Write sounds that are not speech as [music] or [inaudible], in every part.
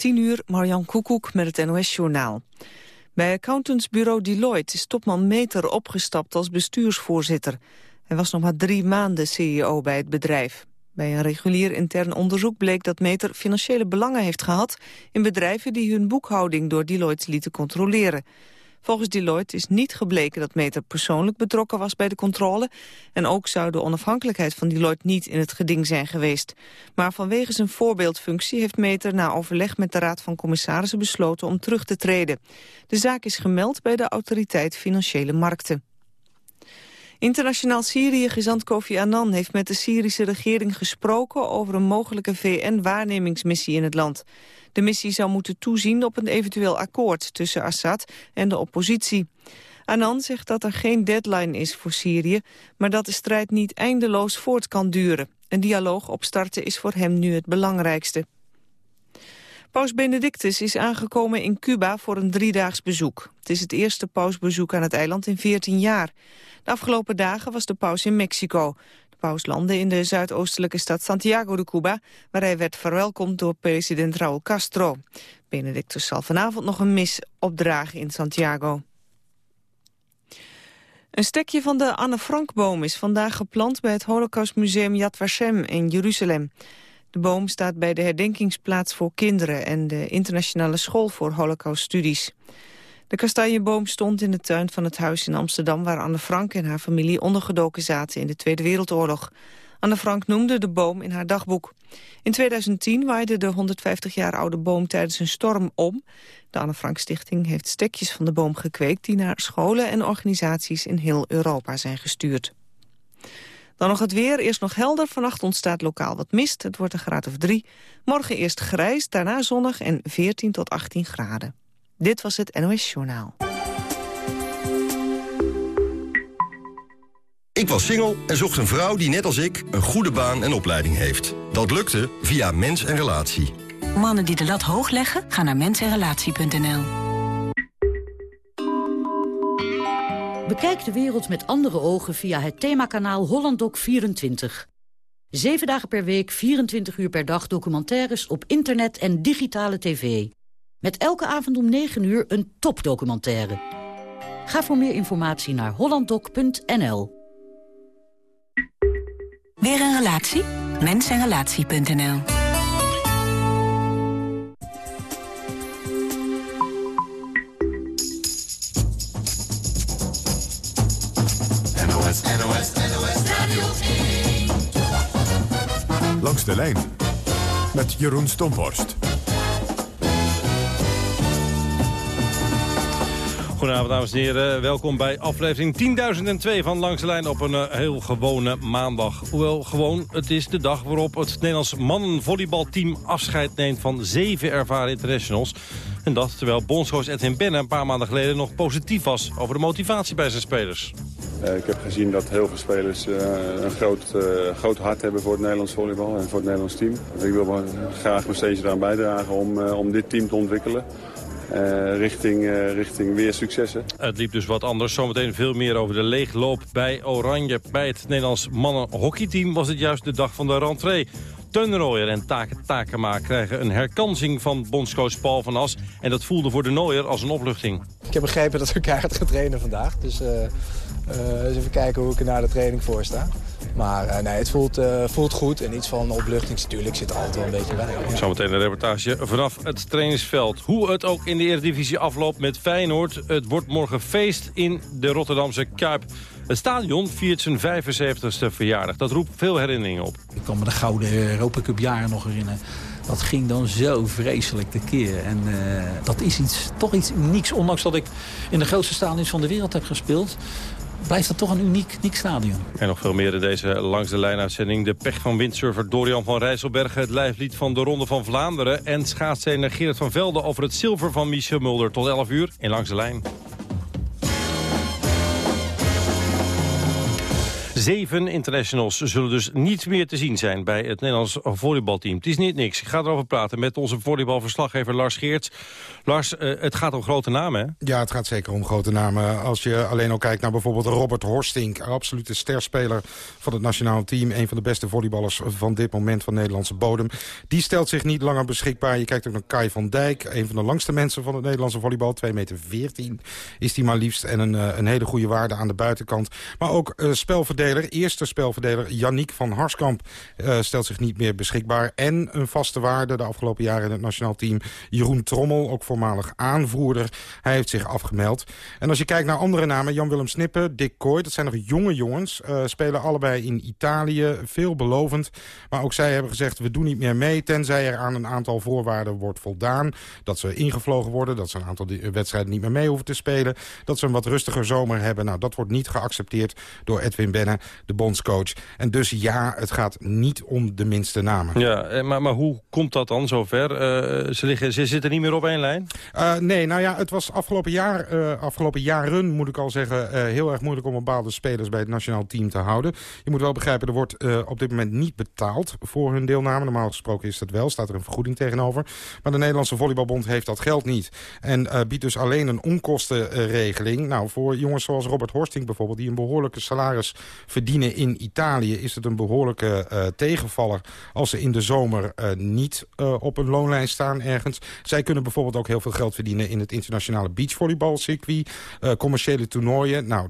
10 uur, Marjan Koekoek met het NOS-journaal. Bij accountantsbureau Deloitte is topman Meter opgestapt als bestuursvoorzitter. Hij was nog maar drie maanden CEO bij het bedrijf. Bij een regulier intern onderzoek bleek dat Meter financiële belangen heeft gehad... in bedrijven die hun boekhouding door Deloitte lieten controleren. Volgens Deloitte is niet gebleken dat Meter persoonlijk betrokken was bij de controle. En ook zou de onafhankelijkheid van Deloitte niet in het geding zijn geweest. Maar vanwege zijn voorbeeldfunctie heeft Meter na overleg met de Raad van Commissarissen besloten om terug te treden. De zaak is gemeld bij de Autoriteit Financiële Markten. Internationaal Syrië-gezant Kofi Annan heeft met de Syrische regering gesproken over een mogelijke VN-waarnemingsmissie in het land. De missie zou moeten toezien op een eventueel akkoord tussen Assad en de oppositie. Annan zegt dat er geen deadline is voor Syrië, maar dat de strijd niet eindeloos voort kan duren. Een dialoog opstarten is voor hem nu het belangrijkste. Paus Benedictus is aangekomen in Cuba voor een driedaags bezoek. Het is het eerste pausbezoek aan het eiland in 14 jaar. De afgelopen dagen was de paus in Mexico. De paus landde in de zuidoostelijke stad Santiago de Cuba... waar hij werd verwelkomd door president Raúl Castro. Benedictus zal vanavond nog een mis opdragen in Santiago. Een stekje van de Anne Frank-boom is vandaag geplant... bij het Holocaustmuseum Yad Vashem in Jeruzalem. De boom staat bij de herdenkingsplaats voor kinderen... en de internationale school voor holocauststudies. De kastanjeboom stond in de tuin van het huis in Amsterdam... waar Anne Frank en haar familie ondergedoken zaten in de Tweede Wereldoorlog. Anne Frank noemde de boom in haar dagboek. In 2010 waaide de 150 jaar oude boom tijdens een storm om. De Anne Frank Stichting heeft stekjes van de boom gekweekt... die naar scholen en organisaties in heel Europa zijn gestuurd. Dan nog het weer. Eerst nog helder. Vannacht ontstaat lokaal wat mist. Het wordt een graad of drie. Morgen eerst grijs, daarna zonnig en 14 tot 18 graden. Dit was het NOS Journaal. Ik was single en zocht een vrouw die net als ik een goede baan en opleiding heeft. Dat lukte via Mens en Relatie. Mannen die de lat hoog leggen, gaan naar mensenrelatie.nl. Bekijk de wereld met andere ogen via het themakanaal HollandDoc24. Zeven dagen per week, 24 uur per dag documentaires op internet en digitale tv. Met elke avond om 9 uur een topdocumentaire. Ga voor meer informatie naar hollanddoc.nl. Weer een relatie? Mensenrelatie.nl NOS, NOS, NOS Radio 1. Langs de lijn met Jeroen Stomborst. Goedenavond dames en heren, welkom bij aflevering 10.002 van Langs de Lijn op een eh, heel gewone maandag. Hoewel gewoon, het is de dag waarop het Nederlands mannenvolleybalteam afscheid neemt van zeven ervaren internationals. En dat terwijl bondscoach Edwin Benne een paar maanden geleden nog positief was over de motivatie bij zijn spelers. Uh, ik heb gezien dat heel veel spelers uh, een groot, groot hart hebben voor het Nederlands volleybal en voor het Nederlands team. Ik wil graag nog steeds eraan bijdragen om, om dit team te ontwikkelen. Uh, richting, uh, richting weer successen. Het liep dus wat anders. Zometeen veel meer over de leegloop bij Oranje. Bij het Nederlands mannenhockeyteam was het juist de dag van de rentree. Teun en Take Takema krijgen een herkansing van bondscoach Paul van As. En dat voelde voor de Nooier als een opluchting. Ik heb begrepen dat we elkaar gaat trainen vandaag. Dus, uh, dus even kijken hoe ik er na de training voor sta. Maar uh, nee, het voelt, uh, voelt goed en iets van opluchting natuurlijk zit er altijd wel een beetje bij. Zometeen een reportage vanaf het trainingsveld. Hoe het ook in de Eredivisie afloopt met Feyenoord. Het wordt morgen feest in de Rotterdamse Kuip. Het stadion viert zijn 75ste verjaardag. Dat roept veel herinneringen op. Ik kan me de gouden Europa Cup jaren nog herinneren. Dat ging dan zo vreselijk tekeer. En uh, dat is iets, toch iets unieks. Ondanks dat ik in de grootste stadions van de wereld heb gespeeld blijft dat toch een uniek, uniek stadion. En nog veel meer in deze langs de lijn-uitzending. De pech van windsurfer Dorian van Rijsselbergen. Het lijflied van de Ronde van Vlaanderen. En schaatstrainer Gerard van Velde over het zilver van Michel Mulder. Tot 11 uur in Langs de Lijn. Zeven internationals zullen dus niet meer te zien zijn bij het Nederlands volleybalteam. Het is niet niks. Ik ga erover praten met onze volleybalverslaggever Lars Geerts. Lars, uh, het gaat om grote namen, hè? Ja, het gaat zeker om grote namen. Als je alleen al kijkt naar bijvoorbeeld Robert Horstink... absolute sterspeler van het nationale team. Een van de beste volleyballers van dit moment van Nederlandse bodem. Die stelt zich niet langer beschikbaar. Je kijkt ook naar Kai van Dijk. Een van de langste mensen van het Nederlandse volleybal. 2 meter 14 is die maar liefst. En een, uh, een hele goede waarde aan de buitenkant. Maar ook uh, spelverdeler, eerste spelverdeler Yannick van Harskamp... Stelt zich niet meer beschikbaar. En een vaste waarde de afgelopen jaren in het nationaal team. Jeroen Trommel, ook voormalig aanvoerder. Hij heeft zich afgemeld. En als je kijkt naar andere namen, Jan-Willem Snippen, Dick Kooi... dat zijn nog jonge jongens, uh, spelen allebei in Italië, veelbelovend. Maar ook zij hebben gezegd, we doen niet meer mee... tenzij er aan een aantal voorwaarden wordt voldaan. Dat ze ingevlogen worden, dat ze een aantal wedstrijden niet meer mee hoeven te spelen... dat ze een wat rustiger zomer hebben. Nou, dat wordt niet geaccepteerd door Edwin Benne, de bondscoach. En dus ja, het gaat niet om de minste namen. Ja, eh, maar, maar hoe komt dat dan zover? Uh, ze, liggen, ze zitten niet meer op één lijn? Uh, nee, nou ja, het was afgelopen, jaar, uh, afgelopen jaren, moet ik al zeggen... Uh, heel erg moeilijk om bepaalde spelers bij het nationaal team te houden. Je moet wel begrijpen, er wordt op dit moment niet betaald voor hun deelname. Normaal gesproken is dat wel, staat er een vergoeding tegenover. Maar de Nederlandse Volleybalbond heeft dat geld niet. En biedt dus alleen een onkostenregeling. Nou, voor jongens zoals Robert Horsting bijvoorbeeld... die een behoorlijke salaris verdienen in Italië... is het een behoorlijke tegenvaller als ze in de zomer niet op een loonlijst staan ergens. Zij kunnen bijvoorbeeld ook heel veel geld verdienen in het internationale beachvolleybalcircuit. Uh, commerciële toernooien, nou,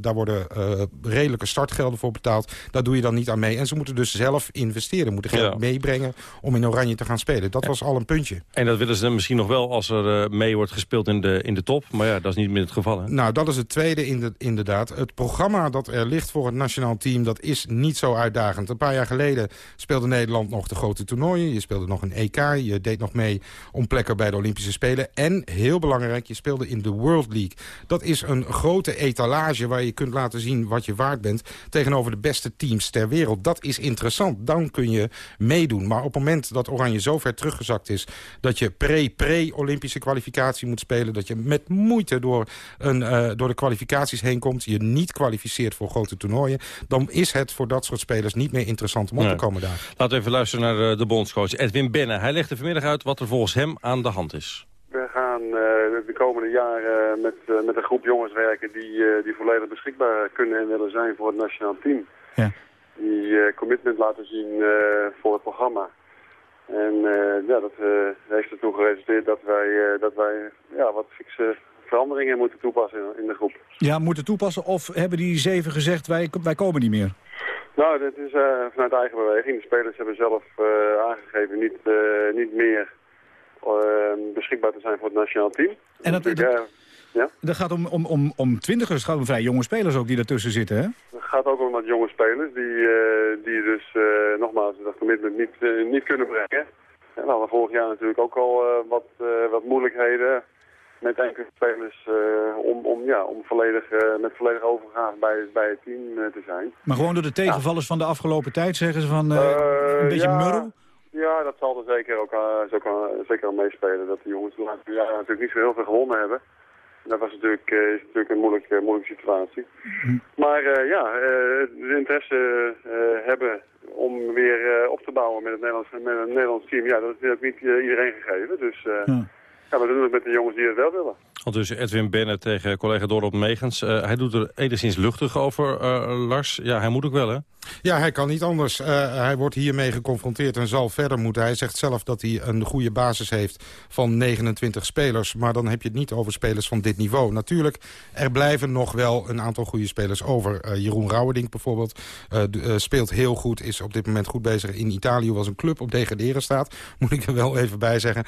daar worden uh, redelijke startgelden voor betaald. Daar doe je dan niet aan mee. En ze moeten dus zelf investeren, moeten geld ja. meebrengen om in Oranje te gaan spelen. Dat was al een puntje. En dat willen ze misschien nog wel als er uh, mee wordt gespeeld in de, in de top. Maar ja, dat is niet meer het geval. Hè? Nou, dat is het tweede in de, inderdaad. Het programma dat er ligt voor het nationaal team, dat is niet zo uitdagend. Een paar jaar geleden speelde Nederland nog de grote toernooien. Je speelde nog een EK, je deed nog mee om plekken bij de Olympische Spelen. En, heel belangrijk, je speelde in de World League. Dat is een grote etalage waar je kunt laten zien wat je waard bent... tegenover de beste teams ter wereld. Dat is interessant. Dan kun je meedoen. Maar op het moment dat Oranje zo ver teruggezakt is... dat je pre-pre-Olympische kwalificatie moet spelen... dat je met moeite door, een, uh, door de kwalificaties heen komt... je niet kwalificeert voor grote toernooien... dan is het voor dat soort spelers niet meer interessant om op te komen daar. Laten we even luisteren naar eh, de bondscoach Edwin Benne. Hij legde vanmiddag uit wat er volgens hem aan de hand is. We gaan uh, de komende jaren met, uh, met een groep jongens werken die, die volledig beschikbaar kunnen en willen zijn voor het nationaal team. Ja. Die commitment laten zien voor het programma. En ja, dat heeft ertoe geresulteerd dat wij, dat wij ja, wat fixe veranderingen moeten toepassen in, de groep. Ja, moeten toepassen of hebben die zeven gezegd wij, wij komen niet meer? Nou, dat is vanuit eigen beweging. De spelers hebben zelf aangegeven niet, niet meer beschikbaar te zijn voor het nationaal team. En dat, dat, dat, ja? dat gaat om, om, om, om twintigers, het gaat om vrij jonge spelers ook die ertussen zitten, hè? Het gaat ook om wat jonge spelers die, uh, die dus uh, nogmaals dat commitment niet, uh, niet kunnen brengen. En we hadden vorig jaar natuurlijk ook al wat, wat moeilijkheden met enkele spelers om, om, ja, om volledig, met volledig overgave bij, bij het team te zijn. Maar gewoon door de tegenvallers ja. van de afgelopen tijd zeggen ze van een beetje ja. Ja, dat zal er zeker ook, uh, zeker al meespelen. Dat de jongens de laatste jaren natuurlijk niet zo heel veel gewonnen hebben. En dat was natuurlijk, uh, is natuurlijk een moeilijke, moeilijke situatie. Hm. Maar ja, de interesse hebben om weer op te bouwen met het Nederlands, met het Nederlands team, ja, dat is ook niet iedereen gegeven. Dus ja. ja, we doen het met de jongens die het wel willen. Al dus Edwin Bennett tegen collega Dorot Megens. hij doet er enigszins luchtig over, Lars. Ja, hij moet ook wel, hè? Ja, hij kan niet anders. Uh, hij wordt hiermee geconfronteerd en zal verder moeten. Hij zegt zelf dat hij een goede basis heeft van 29 spelers. Maar dan heb je het niet over spelers van dit niveau. Natuurlijk, er blijven nog wel een aantal goede spelers over. Uh, Jeroen Rauwerdink bijvoorbeeld uh, speelt heel goed. Is op dit moment goed bezig in Italië. Was een club op degraderen staat. [laughs] Moet ik er wel even bij zeggen.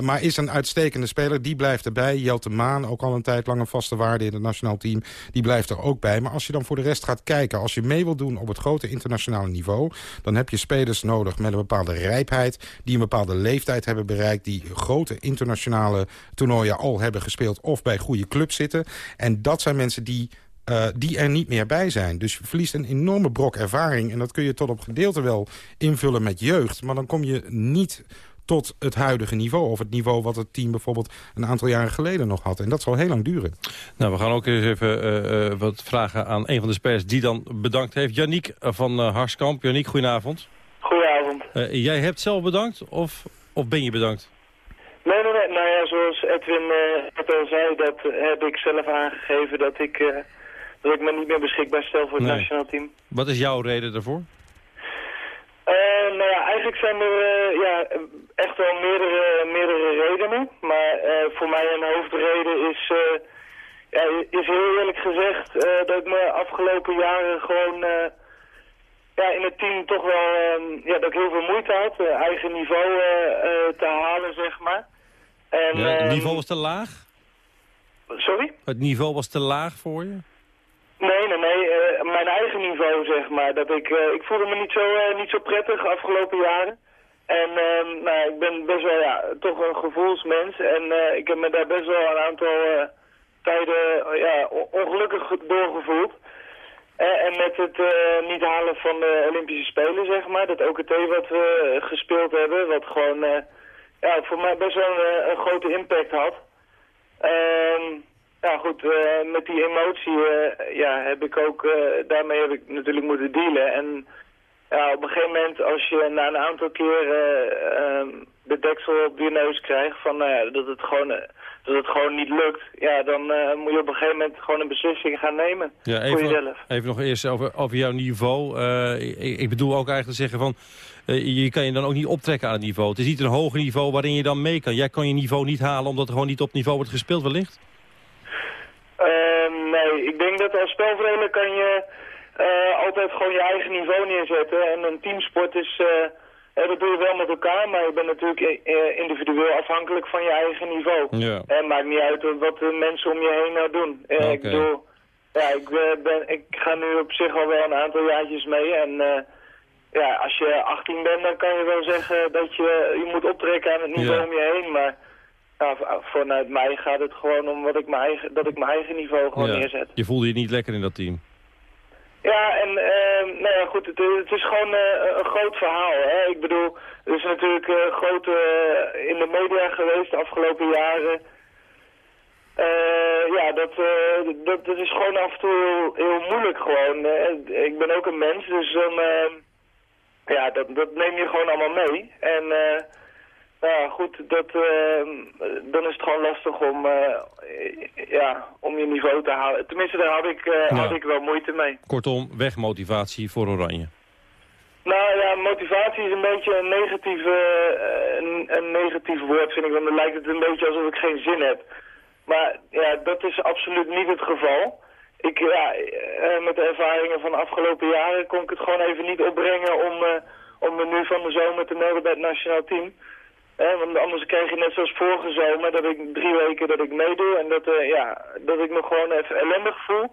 maar is een uitstekende speler. Die blijft erbij. Jelte Maan, ook al een tijd lang een vaste waarde in het nationaal team. Die blijft er ook bij. Maar als je dan voor de rest gaat kijken. Als je mee wilt doen op het grote internationale niveau... dan heb je spelers nodig met een bepaalde rijpheid... die een bepaalde leeftijd hebben bereikt... die grote internationale toernooien al hebben gespeeld... of bij goede clubs zitten. En dat zijn mensen die uh, die er niet meer bij zijn. Dus je verliest een enorme brok ervaring. En dat kun je tot op gedeelte wel invullen met jeugd. Maar dan kom je niet tot het huidige niveau. Of het niveau wat het team bijvoorbeeld een aantal jaren geleden nog had. En dat zal heel lang duren. Nou, we gaan ook eens even wat vragen aan een van de spelers die dan bedankt heeft. Yannick van Harskamp. Yannick, goedenavond. Goedenavond. jij hebt zelf bedankt of, of ben je bedankt? Nee, nee, nee. Nou ja, zoals Edwin uh, al zei, dat heb ik zelf aangegeven dat ik, uh, dat ik me niet meer beschikbaar stel voor het nationaal team. Wat is jouw reden daarvoor? Uh, nou ja, eigenlijk zijn er ja, echt wel meerdere, meerdere redenen. Maar voor mij een hoofdreden is, ja, is heel eerlijk gezegd dat ik me afgelopen jaren gewoon ja, in het team toch wel ehm, ja, dat ik heel veel moeite had. Eigen niveau te halen, zeg maar. En, ja, het ehm, niveau was te laag? Sorry? Het niveau was te laag voor je? Nee, nee, nee. mijn eigen niveau, zeg maar. Dat ik, ik voelde me niet zo, niet zo prettig afgelopen jaren. En uh, nou, ik ben best wel ja, toch een gevoelsmens. En uh, ik heb me daar best wel een aantal uh, tijden ja, ongelukkig doorgevoeld. Eh, en met het uh, niet halen van de Olympische Spelen, zeg maar. Dat OKT wat we gespeeld hebben, wat gewoon uh, ja, voor mij best wel een, een grote impact had. Ehm, ja goed, met die emotie ja, heb ik ook, daarmee heb ik natuurlijk moeten dealen. En ja, op een gegeven moment als je na een aantal keren ehm, de deksel op je neus krijgt van nou ja, dat het gewoon dat het gewoon niet lukt, ja, dan moet je op een gegeven moment gewoon een beslissing gaan nemen ja, even, voor jezelf. Even nog eerst over, over jouw niveau. Ik, ik, bedoel ook eigenlijk te zeggen van, je kan je dan ook niet optrekken aan het niveau. Het is niet een hoger niveau waarin je dan mee kan. Jij kan je niveau niet halen omdat er gewoon niet op niveau wordt gespeeld wellicht? Ik denk dat als spelverdeler kan je altijd gewoon je eigen niveau neerzetten. En een teamsport is dat doe je wel met elkaar, maar je bent natuurlijk eh, individueel afhankelijk van je eigen niveau. Ja. En maakt niet uit wat de mensen om je heen nou doen. Okay. Ik bedoel, ja, ik, eh, ben, ik ga nu op zich al wel een aantal jaartjes mee en... Uh, ja, als je 18 bent, dan kan je wel zeggen dat je, je moet optrekken aan het niveau om je heen. Maar ja, vanuit mij gaat het gewoon om wat ik mijn eigen, dat ik mijn eigen niveau gewoon neerzet. Je voelde je niet lekker in dat team? Ja, en uh, nou ja, goed, het, het is gewoon uh, een groot verhaal. Hè? Ik bedoel, er is natuurlijk uh, groot in de media geweest de afgelopen jaren. ja, dat, dat, dat is gewoon af en toe heel, heel moeilijk gewoon. ik ben ook een mens, dus dan, ja, dat, dat neem je gewoon allemaal mee. En nou ja, goed, dat, uh, dan is het gewoon lastig om, uh, ja, om je niveau te halen. Tenminste, daar had ik, uh, had ik wel moeite mee. Kortom, wegmotivatie voor Oranje. Nou ja, motivatie is een beetje een, negatieve, een, een negatief woord, vind ik. Want dan lijkt het een beetje alsof ik geen zin heb. Maar ja, dat is absoluut niet het geval. Ik, ja, met de ervaringen van de afgelopen jaren kon ik het gewoon even niet opbrengen om, om me nu van de zomer te melden bij het nationaal team want anders krijg je net zoals vorige zomer dat ik drie weken dat ik meedoe en dat, uh, ja, dat ik me gewoon even ellendig voel.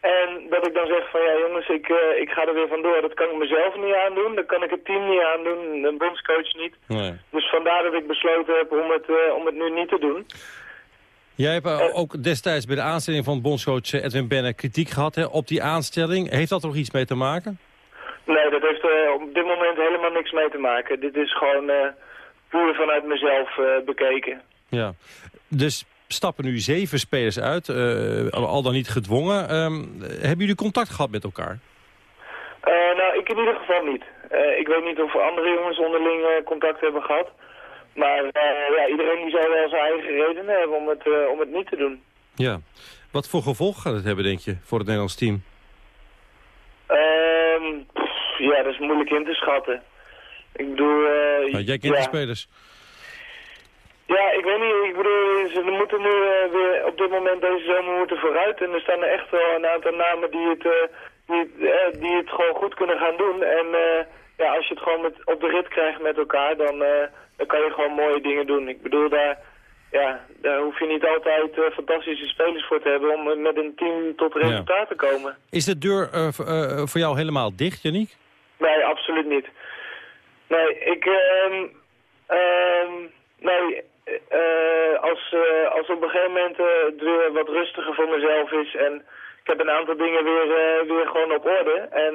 En dat ik dan zeg van ja jongens, ik, uh, ik ga er weer vandoor. Dat kan ik mezelf niet aandoen, dat kan ik het team niet aandoen, de bondscoach niet. Nee. Dus vandaar dat ik besloten heb om het, uh, om het nu niet te doen. Jij hebt ook destijds bij de aanstelling van bondscoach Edwin Benne kritiek gehad hè, op die aanstelling. Heeft dat er nog iets mee te maken? Nee, dat heeft er op dit moment helemaal niks mee te maken. Dit is gewoon puur vanuit mezelf uh, bekeken. Ja, dus stappen nu zeven spelers uit, uh, al dan niet gedwongen. Um, hebben jullie contact gehad met elkaar? Uh, nou, ik in ieder geval niet. ik weet niet of andere jongens onderling contact hebben gehad. Maar ja, iedereen die zou wel zijn eigen redenen hebben om het, om het niet te doen. Ja. Wat voor gevolg gaat het hebben, denk je, voor het Nederlands team? Ehm, ja, dat is moeilijk in te schatten. Ik bedoel... Uh, nou, jij kent ja. de spelers. Ja, ik weet niet. Ik bedoel, ze moeten nu uh, weer op dit moment deze zomer moeten vooruit. En er staan er echt wel een aantal namen die het, uh, die, het, die het gewoon goed kunnen gaan doen. En ja, als je het gewoon met, op de rit krijgt met elkaar, dan, dan kan je gewoon mooie dingen doen. Ik bedoel, daar, ja, daar hoef je niet altijd fantastische spelers voor te hebben om met een team tot resultaat te komen. Is de deur voor jou helemaal dicht, Janiek? Nee, absoluut niet. Nee, ik... Um, um, nee, uh, als, uh, als op een gegeven moment het weer wat rustiger voor mezelf is... en ik heb een aantal dingen weer, weer gewoon op orde... en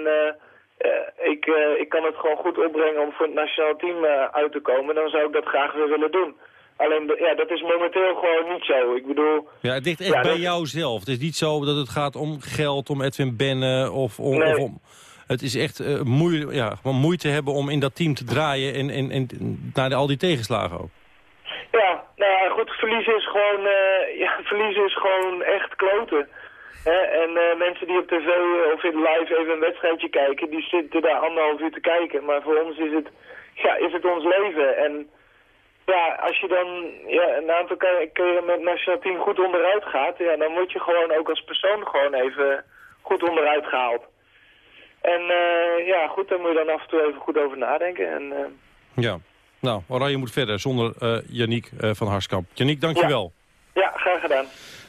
ik, ik kan het gewoon goed opbrengen om voor het nationaal team uit te komen. Dan zou ik dat graag weer willen doen. Alleen, ja, dat is momenteel gewoon niet zo. Ik bedoel... Ja, het ligt echt bij jou zelf. Het is niet zo dat het gaat om geld, om Edwin Bennen of om... Nee. Of om het is echt uh, moeite, ja, moeite hebben om in dat team te draaien en, en, en naar al die tegenslagen ook. Ja, nou ja, goed, verliezen is gewoon, uh, ja, [laughs] verliezen is gewoon echt kloten. Hè? En uh, mensen die op tv of in live even een wedstrijdje kijken, die zitten daar anderhalf uur te kijken. Maar voor ons is het, ja, is het ons leven. En ja, als je dan ja, een aantal keren met het nationaal team goed onderuit gaat, ja, dan word je gewoon ook als persoon gewoon even goed onderuit gehaald. En uh, ja, goed, daar moet je dan af en toe even goed over nadenken. En, uh... Ja, nou, Oranje moet verder zonder uh, Yannick van Harskamp. Yannick, dankjewel. Ja, ja graag gedaan.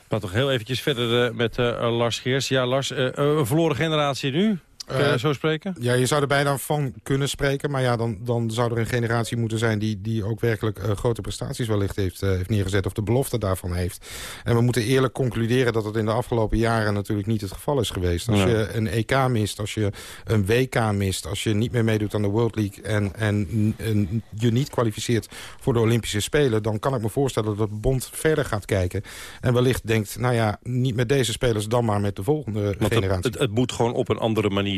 Maar toch heel eventjes verder met Lars Geers. Ja, Lars, een verloren generatie nu? Je zo spreken? Ja, je zou er bijna van kunnen spreken. Maar ja, dan, dan zou er een generatie moeten zijn... die, die ook werkelijk uh, grote prestaties wellicht heeft, uh, heeft neergezet... of de belofte daarvan heeft. En we moeten eerlijk concluderen dat het in de afgelopen jaren... natuurlijk niet het geval is geweest. Als je een EK mist, als je een WK mist... als je niet meer meedoet aan de World League... en, en, en je niet kwalificeert voor de Olympische Spelen... dan kan ik me voorstellen dat de bond verder gaat kijken. En wellicht denkt, nou ja, niet met deze spelers... dan maar met de volgende Want generatie. Het, het, het moet gewoon op een andere manier.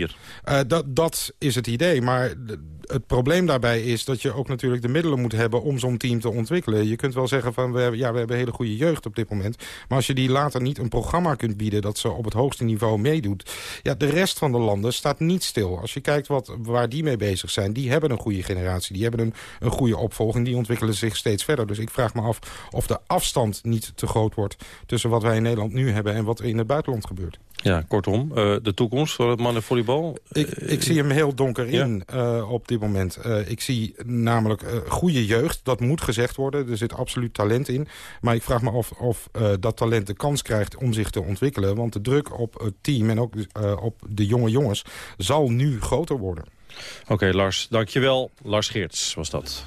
Uh, dat, dat is het idee, maar het probleem daarbij is dat je ook natuurlijk de middelen moet hebben om zo'n team te ontwikkelen. Je kunt wel zeggen van, we hebben, ja, we hebben hele goede jeugd op dit moment. Maar als je die later niet een programma kunt bieden dat ze op het hoogste niveau meedoet. Ja, de rest van de landen staat niet stil. Als je kijkt wat, waar die mee bezig zijn, die hebben een goede generatie. Die hebben een, een goede opvolging, die ontwikkelen zich steeds verder. Dus ik vraag me af of de afstand niet te groot wordt tussen wat wij in Nederland nu hebben en wat in het buitenland gebeurt. Ja, kortom, uh, de toekomst voor het mannenvolleybal? Ik, ik zie hem heel donker in ja. uh, op dit moment. Uh, ik zie namelijk goede jeugd, dat moet gezegd worden. Er zit absoluut talent in. Maar ik vraag me af of dat talent de kans krijgt om zich te ontwikkelen. Want de druk op het team en ook op de jonge jongens zal nu groter worden. Oké, okay, Lars, dankjewel. Lars Geerts was dat.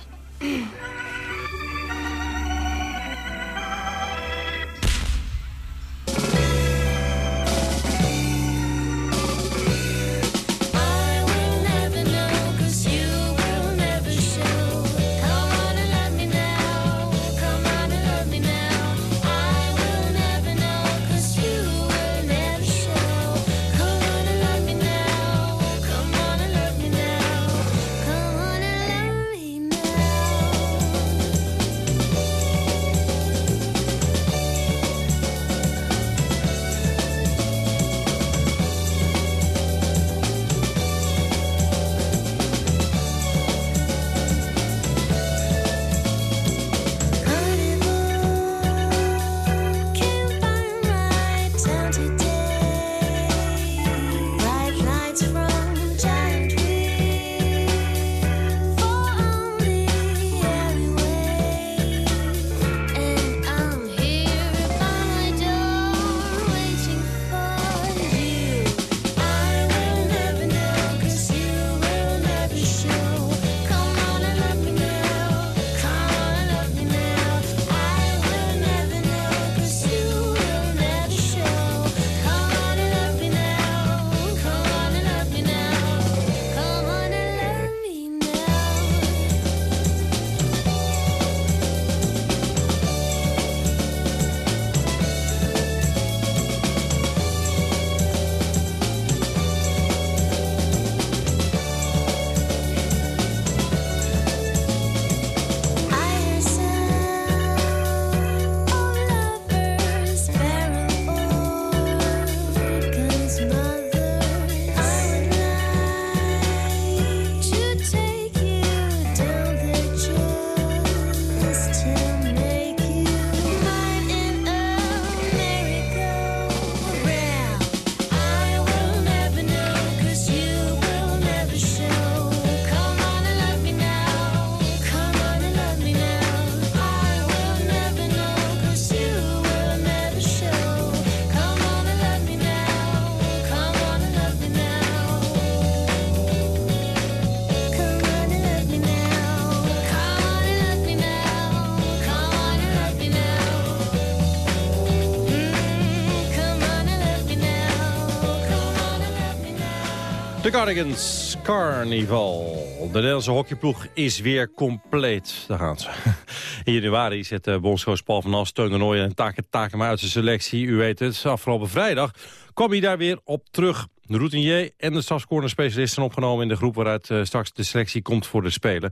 Cardigans, Carnival. De Nederlandse hockeyploeg is weer compleet. Daar gaan ze. [laughs] In januari zette bondscoach Paul van As, Teun de Nooijen en Take Takema uit zijn selectie. U weet het, afgelopen vrijdag kwam hij daar weer op terug. De routinier en de strafscorner specialisten opgenomen in de groep... waaruit uh, straks de selectie komt voor de Spelen.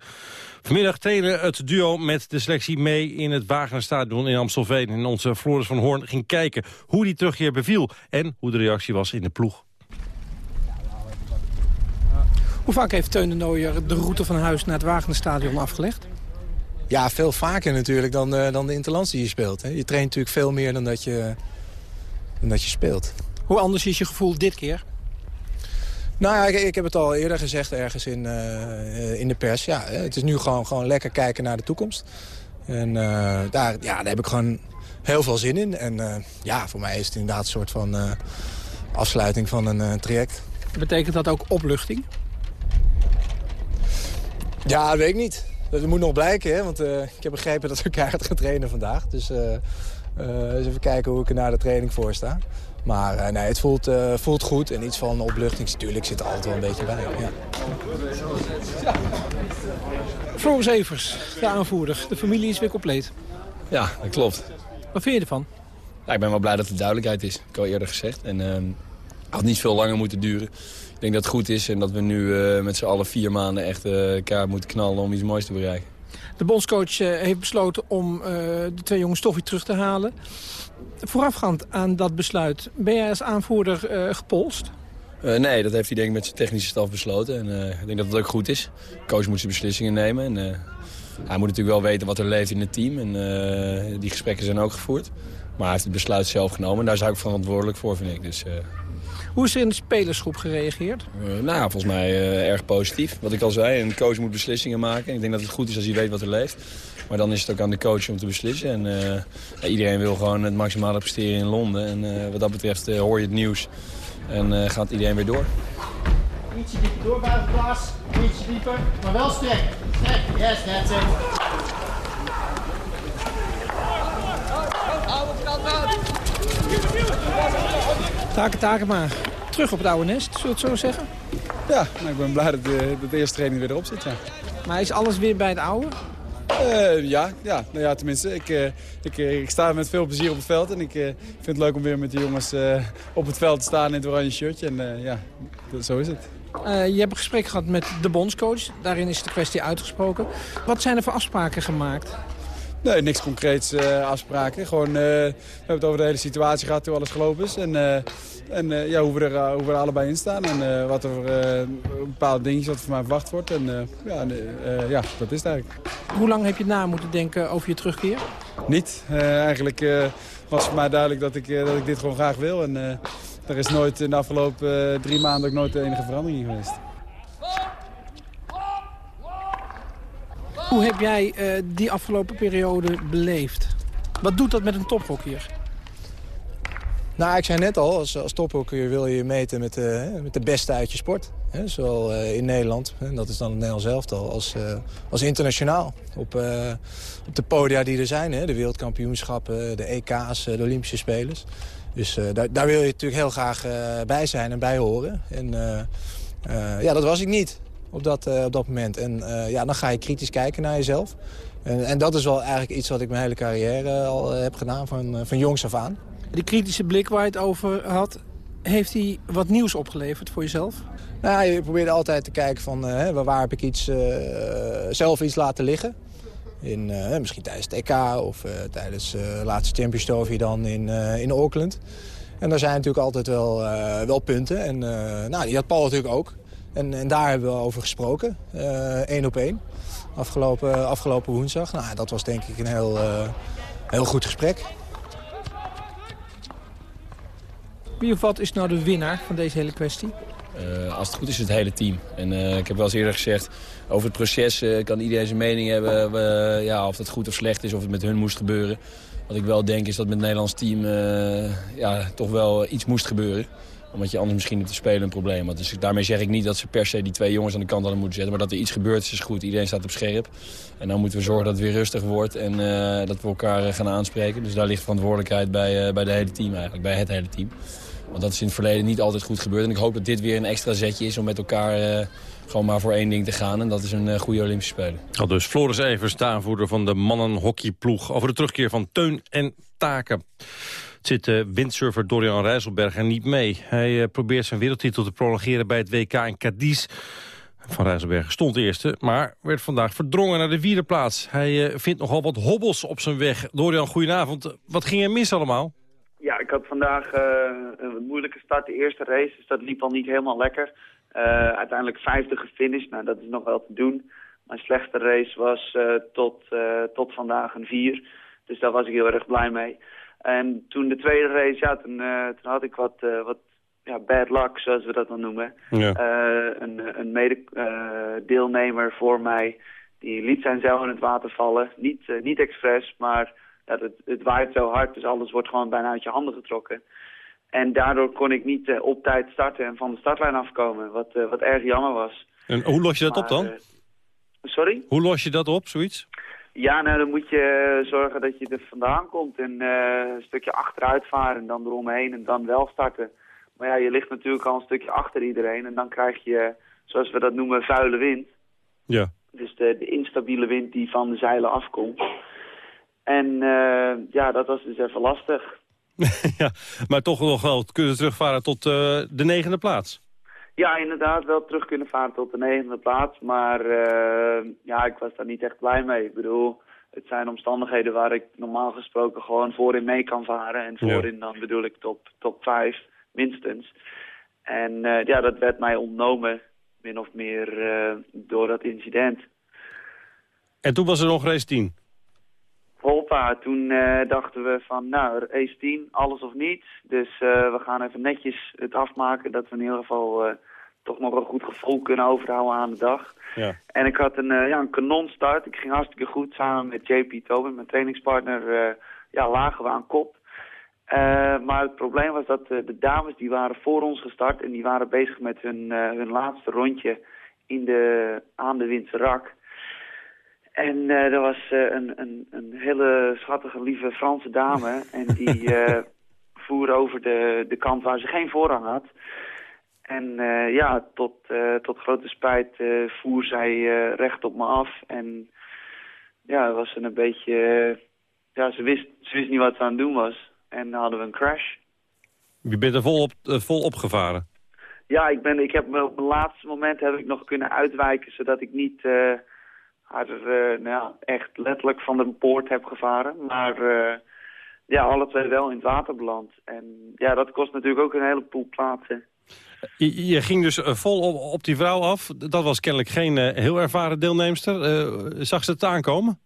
Vanmiddag trainen het duo met de selectie mee in het Wagenerstadion in Amstelveen. En onze Floris van Hoorn ging kijken hoe die terugkeer beviel... en hoe de reactie was in de ploeg. Hoe vaak heeft Teun de Nooier de route van huis naar het Wagenerstadion afgelegd? Ja, veel vaker natuurlijk dan, uh, dan de Interlands die je speelt. Hè. Je traint natuurlijk veel meer dan dat je, dan dat je speelt. Hoe anders is je gevoel dit keer? Nou ja, ik, ik heb het al eerder gezegd ergens in, uh, in de pers. Ja, het is nu gewoon, gewoon lekker kijken naar de toekomst. En uh, daar, ja, daar heb ik gewoon heel veel zin in. En uh, ja, voor mij is het inderdaad een soort van afsluiting van een traject. Betekent dat ook opluchting? Ja, dat weet ik niet. Dat moet nog blijken, hè? want uh, ik heb begrepen dat we keihard gaan trainen vandaag. Dus uh, uh, eens even kijken hoe ik er na de training voor sta. Maar nee, het voelt, voelt goed en iets van opluchting. Natuurlijk zit er altijd wel een beetje bij. Ja. Floris Evers, de aanvoerder. De familie is weer compleet. Ja, dat klopt. Wat vind je ervan? Ja, ik ben wel blij dat er duidelijkheid is. Ik heb al eerder gezegd. En het had niet veel langer moeten duren. Ik denk dat het goed is en dat we nu uh, met z'n allen vier maanden echt uh, elkaar moeten knallen om iets moois te bereiken. De bondscoach uh, heeft besloten om de twee jongens toch weer terug te halen. Voorafgaand aan dat besluit, ben jij als aanvoerder gepolst? nee, dat heeft hij denk ik met zijn technische staf besloten. En ik denk dat het ook goed is. De coach moet zijn beslissingen nemen. En, hij moet natuurlijk wel weten wat er leeft in het team. En die gesprekken zijn ook gevoerd. Maar hij heeft het besluit zelf genomen. En daar is hij ook verantwoordelijk voor, vind ik. Dus, hoe is er in de spelersgroep gereageerd? Uh, nou, volgens mij uh, erg positief. Wat ik al zei, een coach moet beslissingen maken. Ik denk dat het goed is als hij weet wat er leeft. Maar dan is het ook aan de coach om te beslissen. En uh, iedereen wil gewoon het maximale presteren in Londen. En wat dat betreft hoor je het nieuws. En gaat iedereen weer door. Ietsje dieper doorbuigen, Klaas. Ietsje dieper, maar wel strek. Strek, yes, that's it. Taken maar. Terug op het oude nest, zullen we het zo zeggen? Ja, nou, ik ben blij dat de, dat de eerste training weer erop zit, ja. Maar is alles weer bij het oude? Uh, ja, ja, nou ja, tenminste. Ik, uh, ik, uh, ik sta met veel plezier op het veld. En ik vind het leuk om weer met de jongens op het veld te staan in het oranje shirtje. En ja, dat, zo is het. je hebt een gesprek gehad met de bondscoach. Daarin is de kwestie uitgesproken. Wat zijn er voor afspraken gemaakt? Nee, niks concreets uh, afspraken. Gewoon, uh, we hebben het over de hele situatie gehad hoe alles gelopen is. En, uh, en ja, hoe, we er, hoe we er allebei in staan. En wat er bepaalde dingetjes wat van mij verwacht wordt. En ja, ja, dat is het eigenlijk. Hoe lang heb je na moeten denken over je terugkeer? Niet. eigenlijk was voor mij duidelijk dat ik, dat ik dit gewoon graag wil. En er is nooit in de afgelopen drie maanden ook nooit de enige verandering geweest. Hoe heb jij uh, die afgelopen periode beleefd? Wat doet dat met een tophockeyer? Nou, ik zei net al, als, als wil je je meten met, uh, met de beste uit je sport. Hè? Zowel uh, in Nederland, en dat is dan het Nederlands elftal, als, als internationaal. Op, op de podia die er zijn, hè? de wereldkampioenschappen, de EK's, de Olympische Spelers. Dus daar, daar, wil je natuurlijk heel graag bij zijn en bij horen. En ja, dat was ik niet op dat, uh, op dat moment. En uh, ja, dan ga je kritisch kijken naar jezelf. En, en, dat is wel eigenlijk iets wat ik mijn hele carrière al eh, heb gedaan, van, van jongs af aan. Die kritische blik waar je het over had, heeft hij wat nieuws opgeleverd voor jezelf? Nou, je probeert altijd te kijken van waar heb ik iets, zelf iets laten liggen. In, misschien tijdens het EK of tijdens de laatste Champions Trophy dan in, in Auckland. En daar zijn natuurlijk altijd wel, wel punten. En nou, die had Paul natuurlijk ook. En, en daar hebben we over gesproken, uh, één op één, afgelopen, afgelopen woensdag. Nou, dat was denk ik een heel, uh, heel goed gesprek. Wie of wat is nou de winnaar van deze hele kwestie? Uh, als het goed is, het hele team. En uh, ik heb wel eens eerder gezegd, over het proces uh, kan iedereen zijn mening hebben. ja, of het goed of slecht is, of het met hun moest gebeuren. Wat ik wel denk is dat met het Nederlands team ja, toch wel iets moest gebeuren omdat je anders misschien op de spelen een probleem had. Dus daarmee zeg ik niet dat ze per se die twee jongens aan de kant hadden moeten zetten. Maar dat er iets gebeurt is, is goed. Iedereen staat op scherp. En dan moeten we zorgen dat het weer rustig wordt. En uh, dat we elkaar uh, gaan aanspreken. Dus daar ligt verantwoordelijkheid bij, uh, bij, de hele team eigenlijk, bij het hele team. Want dat is in het verleden niet altijd goed gebeurd. En ik hoop dat dit weer een extra zetje is om met elkaar gewoon maar voor één ding te gaan. En dat is een goede Olympische Spelen. Al dus Floris Evers, de aanvoerder van de mannenhockeyploeg... over de terugkeer van Teun en Taken zit uh, windsurfer Dorian Rijsselberg er niet mee. Hij probeert zijn wereldtitel te prolongeren bij het WK in Cadiz. Van Rijsselberg stond eerste, maar werd vandaag verdrongen naar de vierde plaats. Hij uh, vindt nogal wat hobbels op zijn weg. Dorian, goedenavond. Wat ging er mis allemaal? Ja, ik had vandaag uh, een moeilijke start. De eerste race, dus dat liep al niet helemaal lekker. Uiteindelijk vijfde gefinished, nou dat is nog wel te doen. Mijn slechtste race was tot, tot vandaag een vier. Dus daar was ik heel erg blij mee. En toen de tweede race, ja, toen, toen had ik wat, wat ja, bad luck, zoals we dat dan noemen. Ja. Uh, een een mede-deelnemer voor mij, die liet zijn zeil in het water vallen. Niet, niet expres, maar ja, het, het waait zo hard, dus alles wordt gewoon bijna uit je handen getrokken. En daardoor kon ik niet op tijd starten en van de startlijn afkomen, wat, wat erg jammer was. En hoe los je dat op dan? sorry? Hoe los je dat op, zoiets? Ja, nou dan moet je zorgen dat je er vandaan komt en een stukje achteruit varen en dan eromheen en dan wel starten. Maar ja, je ligt natuurlijk al een stukje achter iedereen. En dan krijg je, zoals we dat noemen, vuile wind. Ja. Dus de, de instabiele wind die van de zeilen afkomt. En uh, ja, dat was dus even lastig. [laughs] ja, maar toch nog wel kunnen terugvaren tot uh, de negende plaats. Ja, inderdaad, wel terug kunnen varen tot de negende plaats. Maar uh, ja, ik was daar niet echt blij mee. Ik bedoel, het zijn omstandigheden waar ik normaal gesproken gewoon voorin mee kan varen. En voorin dan bedoel ik top, top 5 minstens. En uh, ja, dat werd mij ontnomen, min of meer, uh, door dat incident. En toen was er nog race 10? Toen uh, dachten we van, nou, race 10, alles of niets. Dus we gaan even netjes het afmaken, dat we in ieder geval toch nog een goed gevoel kunnen overhouden aan de dag. Ja. En ik had een, ja, een kanonstart. Ik ging hartstikke goed samen met JP Tobin, mijn trainingspartner. ja, lagen we aan kop. Uh, maar het probleem was dat uh, de dames die waren voor ons gestart en die waren bezig met hun, uh, hun laatste rondje in de, aan de Windse Rak. En er was een, een, een hele schattige, lieve Franse dame [laughs] en die voer over de, de kant waar ze geen voorrang had. En ja, tot, tot grote spijt voer zij recht op me af en ja, was ze een beetje... ja, ze wist, ze wist niet wat ze aan het doen was. En dan hadden we een crash. Je bent er vol, op, uh, vol opgevaren? Ja, ik, ben, ik heb me op het laatste moment heb ik nog kunnen uitwijken... zodat ik niet harder, uh, nou, echt letterlijk van de poort heb gevaren. Maar ja, alle twee wel in het water beland. En ja, dat kost natuurlijk ook een heleboel plaatsen. Je, je ging dus vol op, op, die vrouw af. Dat was kennelijk geen heel ervaren deelnemster. zag ze het aankomen?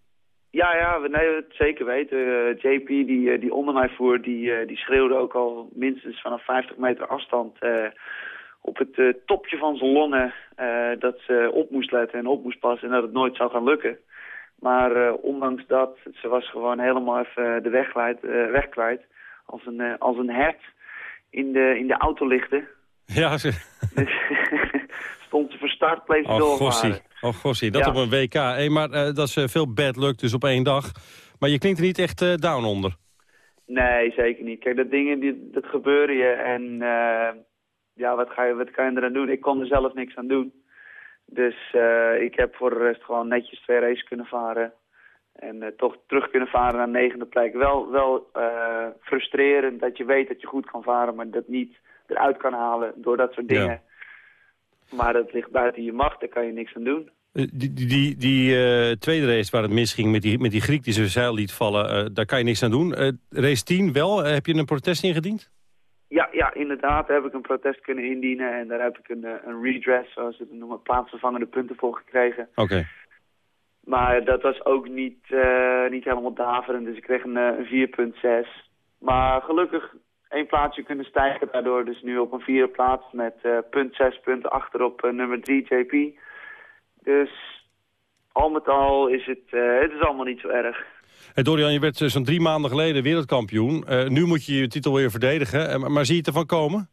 Ja, ja, nee, we het zeker weten. Uh, JP, die, die onder mij voer, die, die schreeuwde ook al minstens vanaf 50 meter afstand op het topje van zijn longen dat ze op moest letten en op moest passen en dat het nooit zou gaan lukken. Maar ondanks dat, ze was gewoon helemaal even de weg, kwijt, weg kwijt als een, als een hert in de, in de auto lichten. Ja, ze... Dus [laughs] stond ze verstart, bleef ze oh. Oh, gossie, dat op een WK. Hey, maar uh, dat is uh, veel bad luck, dus op één dag. Maar je klinkt er niet echt uh, down onder. Nee, zeker niet. Kijk, dat dingen, die, dat gebeuren je. En ja, wat, ga je, wat kan je eraan doen? Ik kon er zelf niks aan doen. Dus ik heb voor de rest gewoon netjes twee races kunnen varen. En toch terug kunnen varen naar de negende plek. Wel, wel frustrerend dat je weet dat je goed kan varen, maar dat niet eruit kan halen door dat soort dingen. Ja. Maar dat ligt buiten je macht, daar kan je niks aan doen. Die die, die uh, tweede race waar het misging met die, met die Griek die zijn zeil liet vallen, daar kan je niks aan doen. race 10 wel, heb je een protest ingediend? Inderdaad heb ik een protest kunnen indienen en daar heb ik een, een redress, zoals ze het noemen, plaatsvervangende punten voor gekregen. Oké. Okay. Maar dat was ook niet, niet helemaal daverend, dus ik kreeg een, een 4.6. Maar gelukkig één plaatsje kunnen stijgen. Daardoor dus nu op een vierde plaats met uh, punt zes punten achter op uh, nummer 3 JP. Dus al met al is het, het is allemaal niet zo erg. Hey Dorian, je werd zo'n drie maanden geleden wereldkampioen. nu moet je je titel weer verdedigen. Maar, maar zie je het ervan komen?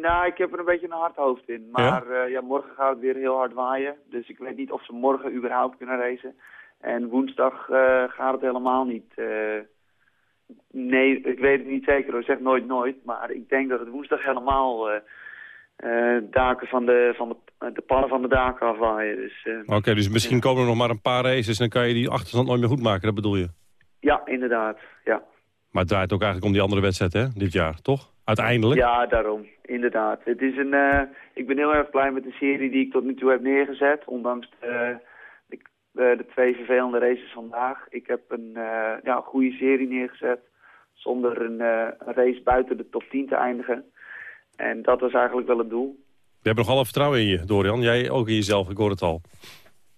nou, ik heb er een beetje een hard hoofd in. Maar ja? ja? morgen gaat het weer heel hard waaien. Dus ik weet niet of ze morgen überhaupt kunnen racen. En woensdag gaat het helemaal niet Nee, ik weet het niet zeker. Ik zeg nooit nooit. Maar ik denk dat het woensdag helemaal uh, uh, daken van de, van de, de pannen van de daken afwaaien. Dus, uh, Oké, dus misschien komen er nog maar een paar races en dan kan je die achterstand nooit meer goed maken. Dat bedoel je? Ja, inderdaad. Ja. Maar het draait ook eigenlijk om die andere wedstrijd, hè, dit jaar, toch? Uiteindelijk? Ja, daarom. Inderdaad. Het is een, uh, ik ben heel erg blij met de serie die ik tot nu toe heb neergezet. Ondanks de, de, de twee vervelende races vandaag. Ik heb een ja, goede serie neergezet. Zonder een, een, race buiten de top 10 te eindigen. En dat was eigenlijk wel het doel. We hebben nog alle vertrouwen in je, Dorian. Jij ook in jezelf, ik hoor het al.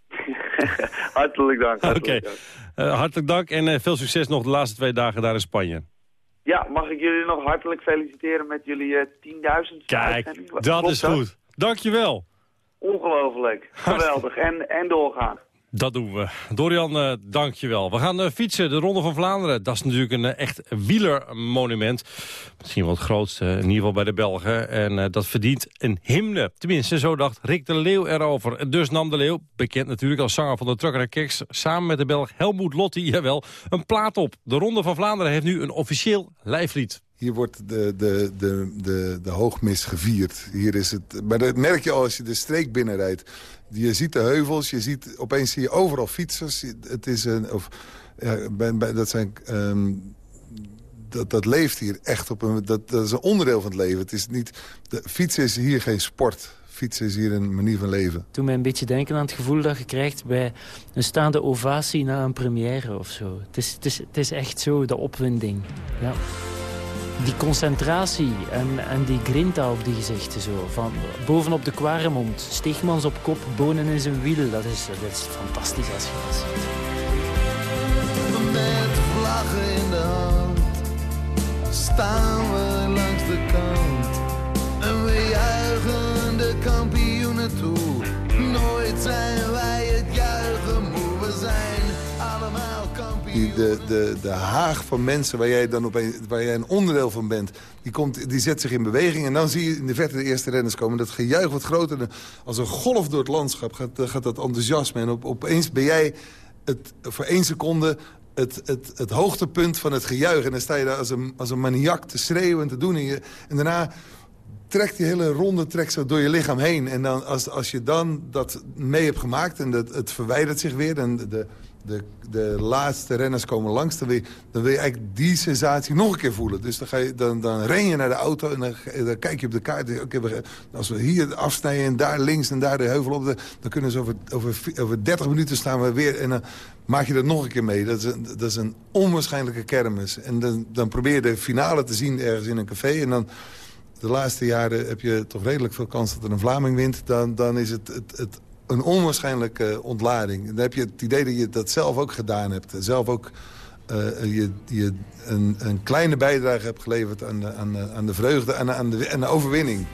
[laughs] hartelijk dank. Oké, okay. uh, hartelijk dank en uh, veel succes nog de laatste twee dagen daar in Spanje. Ja, mag ik jullie nog hartelijk feliciteren met jullie uh, 10.000 Kijk, dat is goed. Dankjewel. Ongelooflijk. Geweldig. En, en doorgaan. Dat doen we. Dorian, uh, dank je wel. We gaan uh, fietsen, de Ronde van Vlaanderen. Dat is natuurlijk een uh, echt wielermonument. Misschien wel het grootste, in ieder geval bij de Belgen. En dat verdient een hymne. Tenminste, zo dacht Rick de Leeuw erover. Dus nam de Leeuw, bekend natuurlijk als zanger van de Trucker Keks... samen met de Belg Helmoet Lotti, jawel, een plaat op. De Ronde van Vlaanderen heeft nu een officieel lijflied. Hier wordt de, de, de, de, de hoogmis gevierd. Hier is het, maar dat merk je al als je de streek binnenrijdt. Je ziet de heuvels, je ziet, opeens zie je overal fietsers. Het is een, of, ja, bij, dat, zijn, um, dat, dat leeft hier echt op een... Dat, dat is een onderdeel van het leven. Het is niet, de, fietsen is hier geen sport. Fietsen is hier een manier van leven. Toen mij een beetje denken aan het gevoel dat je krijgt... bij een staande ovatie na een première of zo. Het is, het is, het is echt zo, de opwinding. Ja die concentratie en, en die grinta op die gezichten. Zo. Van bovenop de kwaremond, Steegmans op kop, bonen in zijn wiel. Dat is, dat is fantastisch als je dat ziet. Met vlaggen in de hand staan we langs de kant. En we juichen de kampioenen toe. Nooit zijn de, de, de haag van mensen waar jij, dan opeens, waar jij een onderdeel van bent... Die, komt, die zet zich in beweging. En dan zie je in de verte de eerste renners komen. Dat gejuich wat groter. Als een golf door het landschap gaat, gaat dat enthousiasme. En op, opeens ben jij het, voor één seconde het, het, het hoogtepunt van het gejuich. En dan sta je daar als een, als een maniak te schreeuwen en te doen. En, je, en daarna trekt die hele ronde trekt zo door je lichaam heen. En dan, als, als je dan dat mee hebt gemaakt en dat, het verwijdert zich weer... en de, de, de laatste renners komen langs... Dan wil, je, dan wil je eigenlijk die sensatie nog een keer voelen. Dus dan, ga je, dan, dan ren je naar de auto en dan, kijk je op de kaart. Okay, als we hier afsnijden en daar links en daar de heuvel op... dan kunnen ze over, over, over 30 minuten staan we weer... en dan maak je dat nog een keer mee. Dat is een, dat is een onwaarschijnlijke kermis. En dan, dan probeer je de finale te zien ergens in een café... en dan de laatste jaren heb je toch redelijk veel kans dat er een Vlaming wint... dan, dan is het, het, het een onwaarschijnlijke ontlading. Dan heb je het idee dat je dat zelf ook gedaan hebt. Zelf ook uh, je, je een, een, kleine bijdrage hebt geleverd aan de, aan de, aan de vreugde en aan de, aan de overwinning.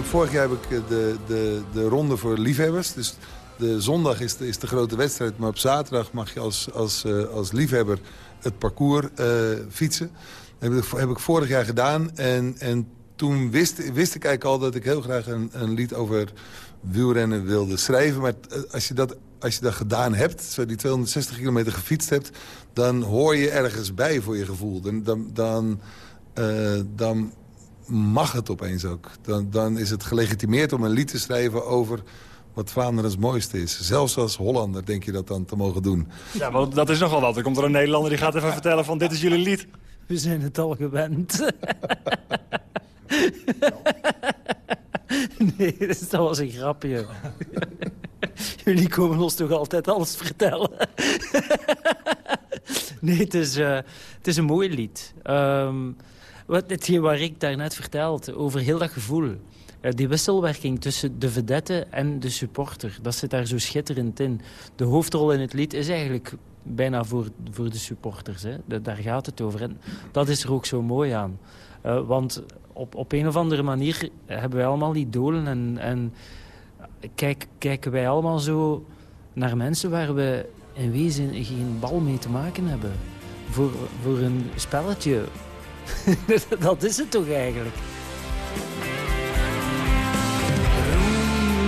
Vorig jaar heb ik eh, de, de, de ronde voor liefhebbers. Dus de zondag is de, is de grote wedstrijd. Maar op zaterdag mag je als, als, uh, als liefhebber het parcours uh, fietsen. Dat heb ik, heb ik vorig jaar gedaan. En, en toen wist, wist ik eigenlijk al dat ik heel graag een, een lied over wielrennen wilde schrijven. Maar als je dat, als je dat gedaan hebt, zo die 260 kilometer gefietst hebt... dan hoor je ergens bij voor je gevoel. Dan, dan, dan, dan mag het opeens ook. Dan, dan is het gelegitimeerd om een lied te schrijven over wat Vlaanderen het mooiste is. Zelfs als Hollander denk je dat dan te mogen doen. Ja, maar dat is nogal wat. Er komt er een Nederlander die gaat even vertellen van dit is jullie lied. We zijn het al gewend. [laughs] nee, dat was een grapje. [laughs] Jullie komen ons toch altijd alles vertellen? [laughs] nee, het is, uh, het is een mooi lied. Um, wat, hetgeen waar ik daarnet vertelde, over heel dat gevoel. Uh, die wisselwerking tussen de vedette en de supporter, dat zit daar zo schitterend in. De hoofdrol in het lied is eigenlijk bijna voor, voor de supporters. Hè. daar gaat het over. En dat is er ook zo mooi aan. Uh, want op, op een of andere manier hebben wij allemaal idolen en, en kijk, kijken wij allemaal zo naar mensen waar we in wezen geen bal mee te maken hebben. voor, voor een spelletje. [laughs] dat is het toch eigenlijk.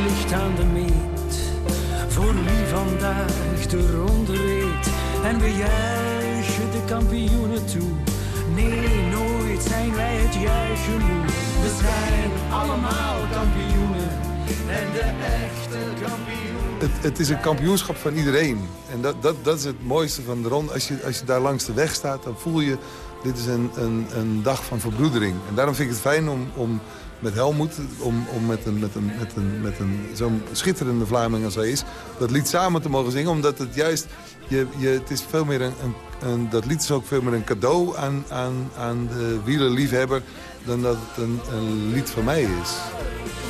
Ligt aan de meet, voor wie vandaag de ronde reed. En we juichen de kampioenen toe. Nee, nooit zijn wij het juichen moe. We zijn allemaal kampioenen en de echte kampioen. Het, het is een kampioenschap van iedereen. En dat, dat, dat is het mooiste van de ronde. Als je, als je daar langs de weg staat, dan voel je... dit is een, een, een dag van verbroedering. En daarom vind ik het fijn om, om met Helmoet... om, om met, een, met, een, met, een, met een, zo'n schitterende Vlaming als hij is... dat lied samen te mogen zingen. Omdat het juist... Je, je, het is veel meer een, een, dat lied is ook veel meer een cadeau aan, aan, aan de wielerliefhebber... dan dat het een, een lied van mij is.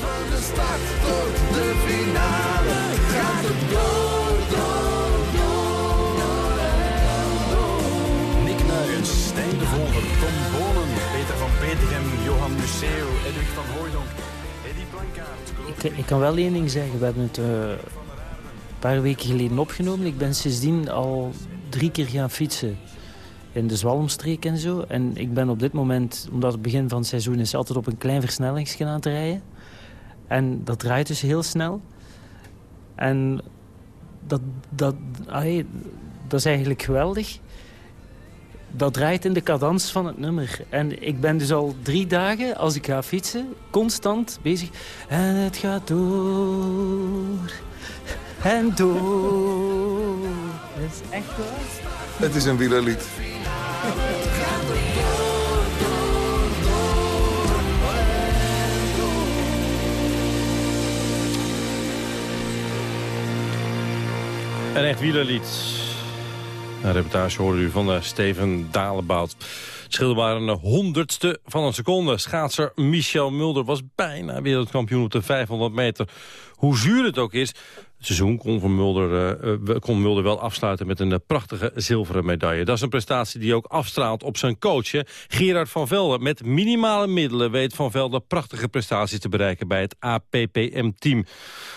Van de start tot de finale gaat het Museeuw, Edwig van Hooijdonk, Eddie Plankaart. Ik, ik kan wel één ding zeggen. We hebben het eh, een paar weken geleden opgenomen. Ik ben sindsdien al drie keer gaan fietsen in de Zwalmstreek en zo. En ik ben op dit moment, omdat het begin van het seizoen is... altijd op een klein versnellingsje aan het rijden. En dat draait dus heel snel. En dat, dat, ai, dat is eigenlijk geweldig. Dat draait in de cadans van het nummer. En ik ben dus al drie dagen, als ik ga fietsen, constant bezig. En het gaat door. En door. Dat is echt waar. Het is een wielerlied. Een echt wielerlied. Een reportage hoorde u van eh, Steven Dalebout. Maar een honderdste van een seconde. Schaatser Michel Mulder was bijna wereldkampioen op de 500 meter. Hoe zuur het ook is, het seizoen kon, Mulder, eh, eh, kon Mulder wel afsluiten met een eh, prachtige zilveren medaille. Dat is een prestatie die ook afstraalt op zijn coach. Gerard van Velden. Met minimale middelen weet Van Velden prachtige prestaties te bereiken bij het APPM-team.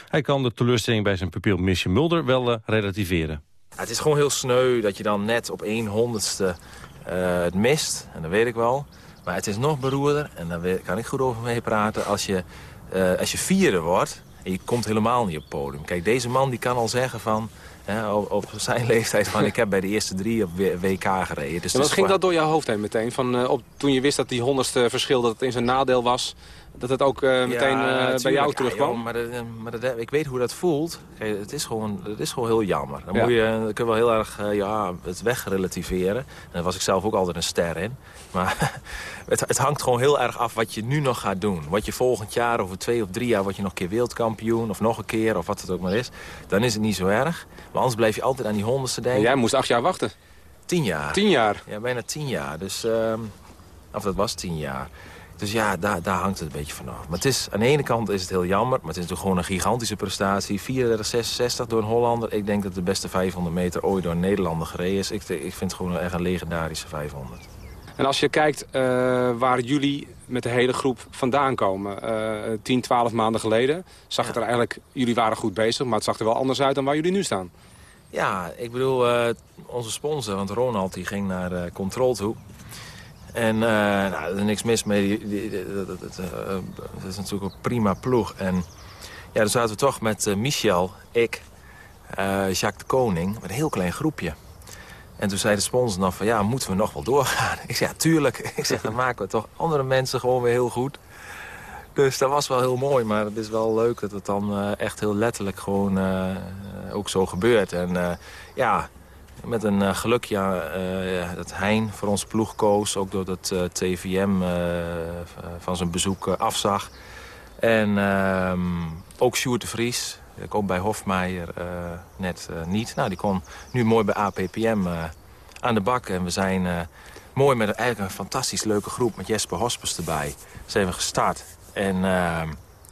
Hij kan de teleurstelling bij zijn pupil Michel Mulder wel eh, relativeren. Ja, het is gewoon heel sneu dat je dan net op 1 honderdste eh, het mist. En dat weet ik wel. Maar het is nog beroerder, en daar kan ik goed over mee praten... als je, eh, als je vierde wordt en je komt helemaal niet op het podium. Kijk, deze man die kan al zeggen van... Hè, op, op zijn [laughs] leeftijd van ik heb bij de eerste drie op WK gereden. Dus wat is ging dat door jouw hoofd heen meteen? Van, eh, op, toen je wist dat die honderdste verschil dat het in zijn nadeel was... dat het ook eh, meteen eh, bij jou Ja, terugkwam? joh, maar dat, eh, maar dat, ik weet hoe dat voelt. Kijk, het, is gewoon, het is gewoon heel jammer. Dan Ja. moet je, dan kun je wel heel erg ja, het wegrelativeren. En daar was ik zelf ook altijd een ster in. Maar [laughs] het, het hangt gewoon heel erg af wat je nu nog gaat doen. Wat je volgend jaar, over twee of drie jaar... word je nog een keer wereldkampioen of nog een keer... of wat het ook maar is. Dan is het niet zo erg. Maar anders blijf je altijd aan die honderdste denken. jij moest acht jaar wachten. Tien jaar. Tien jaar? Ja, bijna tien jaar. Dus, ehm, of dat was tien jaar. Dus ja, daar, daar hangt het een beetje vanaf. Maar het is, aan de ene kant is het heel jammer, maar het is natuurlijk gewoon een gigantische prestatie. 34,66 door een Hollander. Ik denk dat de beste 500 meter ooit door een Nederlander gereden is. Ik, ik vind het gewoon echt een legendarische 500. En als je kijkt eh, waar jullie met de hele groep vandaan komen... eh 10, 12 maanden geleden, zag het er eigenlijk... jullie waren goed bezig, maar het zag er wel anders uit dan waar jullie nu staan. Ja, ik bedoel, eh, onze sponsor, want Ronald die ging naar eh Control toe. En eh, nou, er is niks mis mee. Dat, eh, is natuurlijk een prima ploeg. En ja, dan zaten we toch met eh, Michel, ik, Jacques de Koning, met een heel klein groepje. En toen zei de sponsor nog van, ja, moeten we nog wel doorgaan? [laughs] Ik zeg, ja, tuurlijk. [laughs] Ik zeg, dan maken we toch andere mensen gewoon weer heel goed. Dus dat was wel heel mooi, maar het is wel leuk dat het dan echt heel letterlijk gewoon ook zo gebeurt. En ja, met een eh, gelukje eh, dat Hein voor onze ploeg koos. Ook doordat TVM eh, van zijn bezoek afzag. En ehm, ook Sjoerd de Vries, ik ook bij Hofmeijer net niet. Nou, die kon nu mooi bij APPM aan de bak. En we zijn mooi met een, eigenlijk een fantastisch leuke groep met Jesper Hospes erbij. Zijn we gestart. En ehm,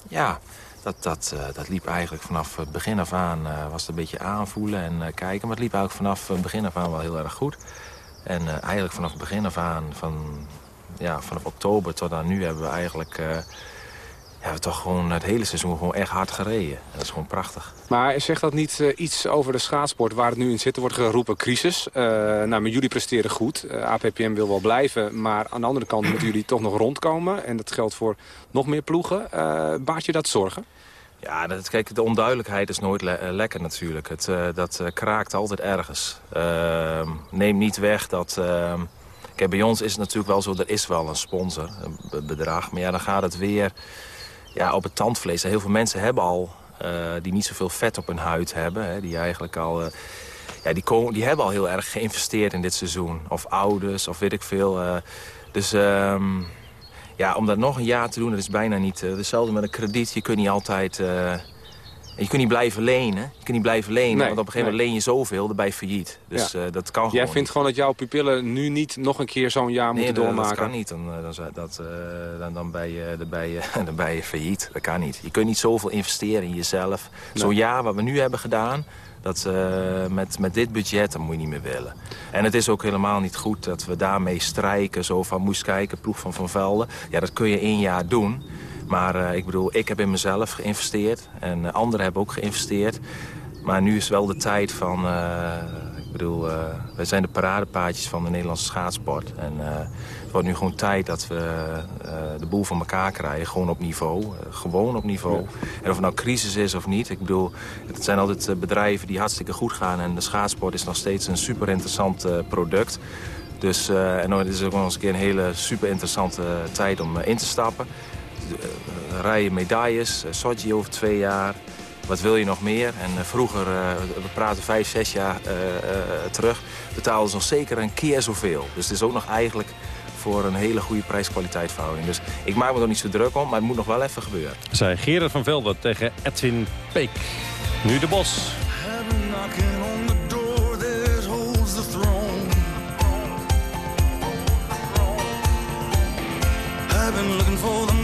ja, dat, dat, eh, dat liep eigenlijk vanaf het begin af aan, eh, was het een beetje aanvoelen en eh, kijken. Maar het liep eigenlijk vanaf het begin af aan wel heel erg goed. En eh, eigenlijk vanaf het begin af aan, van, ja, vanaf oktober tot aan nu hebben we eigenlijk... eh, hebben we toch gewoon het hele seizoen gewoon echt hard gereden. Dat is gewoon prachtig. Maar zegt dat niet eh, iets over de schaatsport waar het nu in zit? Er wordt geroepen crisis. Uh, nou, maar jullie presteren goed. Uh, APPM wil wel blijven. Maar aan de andere kant moeten jullie toch nog rondkomen. En dat geldt voor nog meer ploegen. baart je dat zorgen? Ja, dat, kijk, de onduidelijkheid is nooit lekker natuurlijk. Het, dat kraakt altijd ergens. Ehm, neem niet weg dat... Ehm, kijk, bij ons is het natuurlijk wel zo, er is wel een sponsor, een bedrag. Maar ja, dan gaat het weer ja, op het tandvlees. Heel veel mensen hebben al, uh, die niet zoveel vet op hun huid hebben. Hè, die eigenlijk al... Uh, ja, die, komen, die hebben al heel erg geïnvesteerd in dit seizoen. Of ouders, of weet ik veel. Uh, dus um, ja, om dat nog een jaar te doen, dat is bijna niet... hetzelfde met een krediet. Je kunt niet altijd je kunt niet blijven lenen. Je kunt niet blijven lenen, want op een gegeven moment leen je zoveel, dan ben je failliet. Dus ja. uh, dat kan Jij vindt gewoon dat jouw pupillen nu niet nog een keer zo'n jaar nee, moeten doormaken? dat kan niet. Dan, dan, dat, uh, dan, dan, ben je, dan, ben je, [laughs] dan ben je failliet. Dat kan niet. Je kunt niet zoveel investeren in jezelf. Zo'n jaar wat we nu hebben gedaan... Dat, uh, met, met dit budget, dat moet je niet meer willen. En het is ook helemaal niet goed dat we daarmee strijken. Zo van, moest kijken, ploeg van Van Velden. Ja, dat kun je één jaar doen. Maar uh, ik bedoel, ik heb in mezelf geïnvesteerd. En uh, anderen hebben ook geïnvesteerd. Maar nu is wel de tijd van... Uh, ik bedoel, wij zijn de paradepaadjes van de Nederlandse schaatsport. En het wordt nu gewoon tijd dat we de boel van elkaar krijgen. Gewoon op niveau. gewoon op niveau. Ja. En of het nou crisis is of niet. Ik bedoel, het zijn altijd bedrijven die hartstikke goed gaan. En de schaatsport is nog steeds een super interessant product. Dus, en het is ook nog eens een keer een hele super interessante tijd om in te stappen. Eh, rijden medailles, eh, Sochi over twee jaar. Wat wil je nog meer? En uh, vroeger, uh, we praten vijf, zes jaar uh, terug, betaalden ze nog zeker een keer zoveel. Dus het is ook nog eigenlijk voor een hele goede prijs-kwaliteit verhouding. Dus ik maak me er niet zo druk om, maar het moet nog wel even gebeuren. Zij Gerard van Velden tegen Edwin Peek. Nu de Bos. I've been looking for the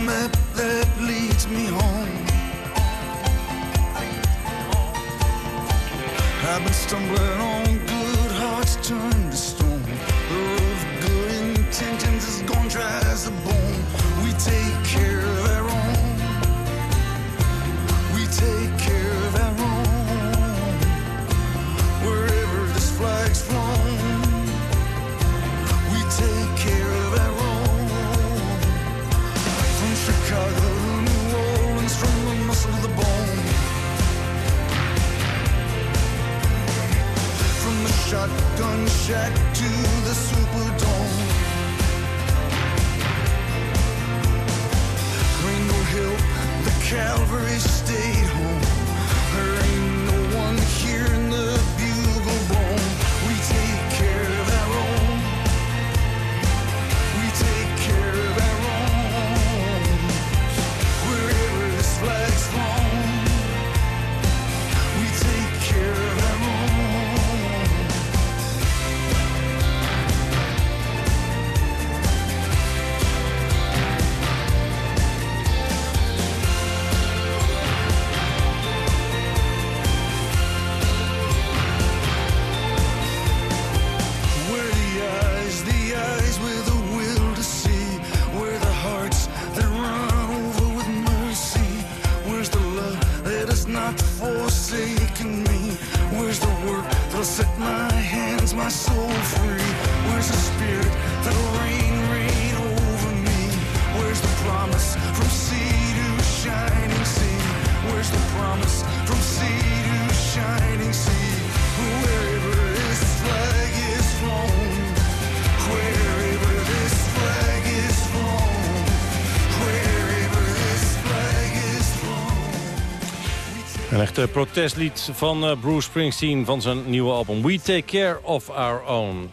Een echte protestlied van eh, Bruce Springsteen van zijn nieuwe album We Take Care of Our Own.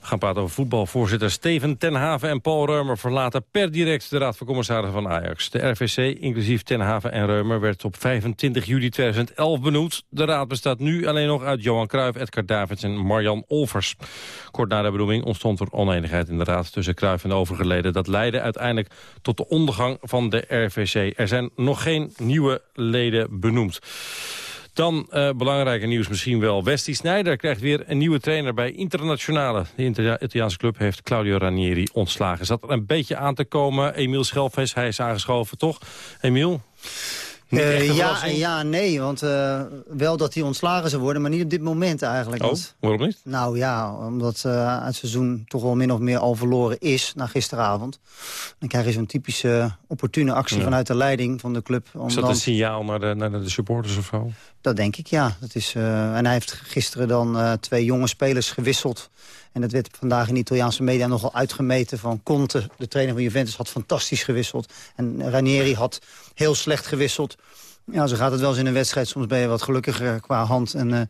We gaan praten over voetbal. Voorzitter Steven Tenhaven en Paul Reumer verlaten per direct de Raad van Commissarissen van Ajax. De RVC, inclusief Tenhaven en Reumer, werd op 25 juli 2011 benoemd. De raad bestaat nu alleen nog uit Johan Cruijff, Edgar Davids en Marjan Olvers. Kort na de benoeming ontstond er oneenigheid in de raad tussen Cruijff en de overige leden. Dat leidde uiteindelijk tot de ondergang van de RVC. Er zijn nog geen nieuwe leden benoemd. Dan uh, belangrijke nieuws misschien wel. Westie Sneijder krijgt weer een nieuwe trainer bij Internationale. De Italiaanse club heeft Claudio Ranieri ontslagen. Zat er een beetje aan te komen. Emiel Schelfes, hij is aangeschoven, toch? Emiel? Uh, ja en ja nee, want uh, wel dat hij ontslagen zou worden, maar niet op dit moment eigenlijk. Oh, want, waarom niet? Nou ja, omdat uh, het seizoen toch wel min of meer al verloren is na gisteravond. Dan krijg je zo'n typische opportune actie ja. vanuit de leiding van de club. Is dat dan... een signaal naar de, naar de supporters of zo? Dat denk ik, ja. Dat is, en hij heeft gisteren dan twee jonge spelers gewisseld. En dat werd vandaag in de Italiaanse media nogal uitgemeten van Conte. De trainer van Juventus had fantastisch gewisseld. En Ranieri had heel slecht gewisseld. Ja, zo gaat het wel eens in een wedstrijd. Soms ben je wat gelukkiger qua hand en uh,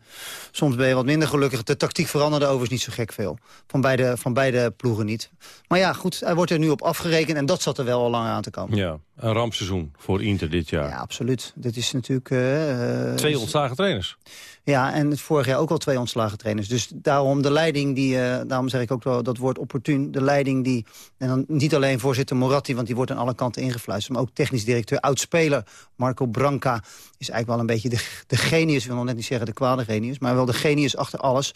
soms ben je wat minder gelukkig. De tactiek veranderde overigens niet zo gek veel. Van beide, van beide ploegen niet. Maar ja, goed, hij wordt er nu op afgerekend en dat zat er wel al lang aan te komen. Ja, een rampseizoen voor Inter dit jaar. Ja, absoluut. Dit is natuurlijk... Uh, Twee ontslagen trainers. Ja, en vorig jaar ook al twee ontslagen trainers. Dus daarom de leiding die, uh, daarom zeg ik ook wel dat woord opportun, de leiding die, en dan niet alleen voorzitter Moratti, want die wordt aan alle kanten ingefluisterd, maar ook technisch directeur, oudspeler Marco Branca is eigenlijk wel een beetje de, de genius, ik wil nog net niet zeggen de kwade genius, maar wel de genius achter alles.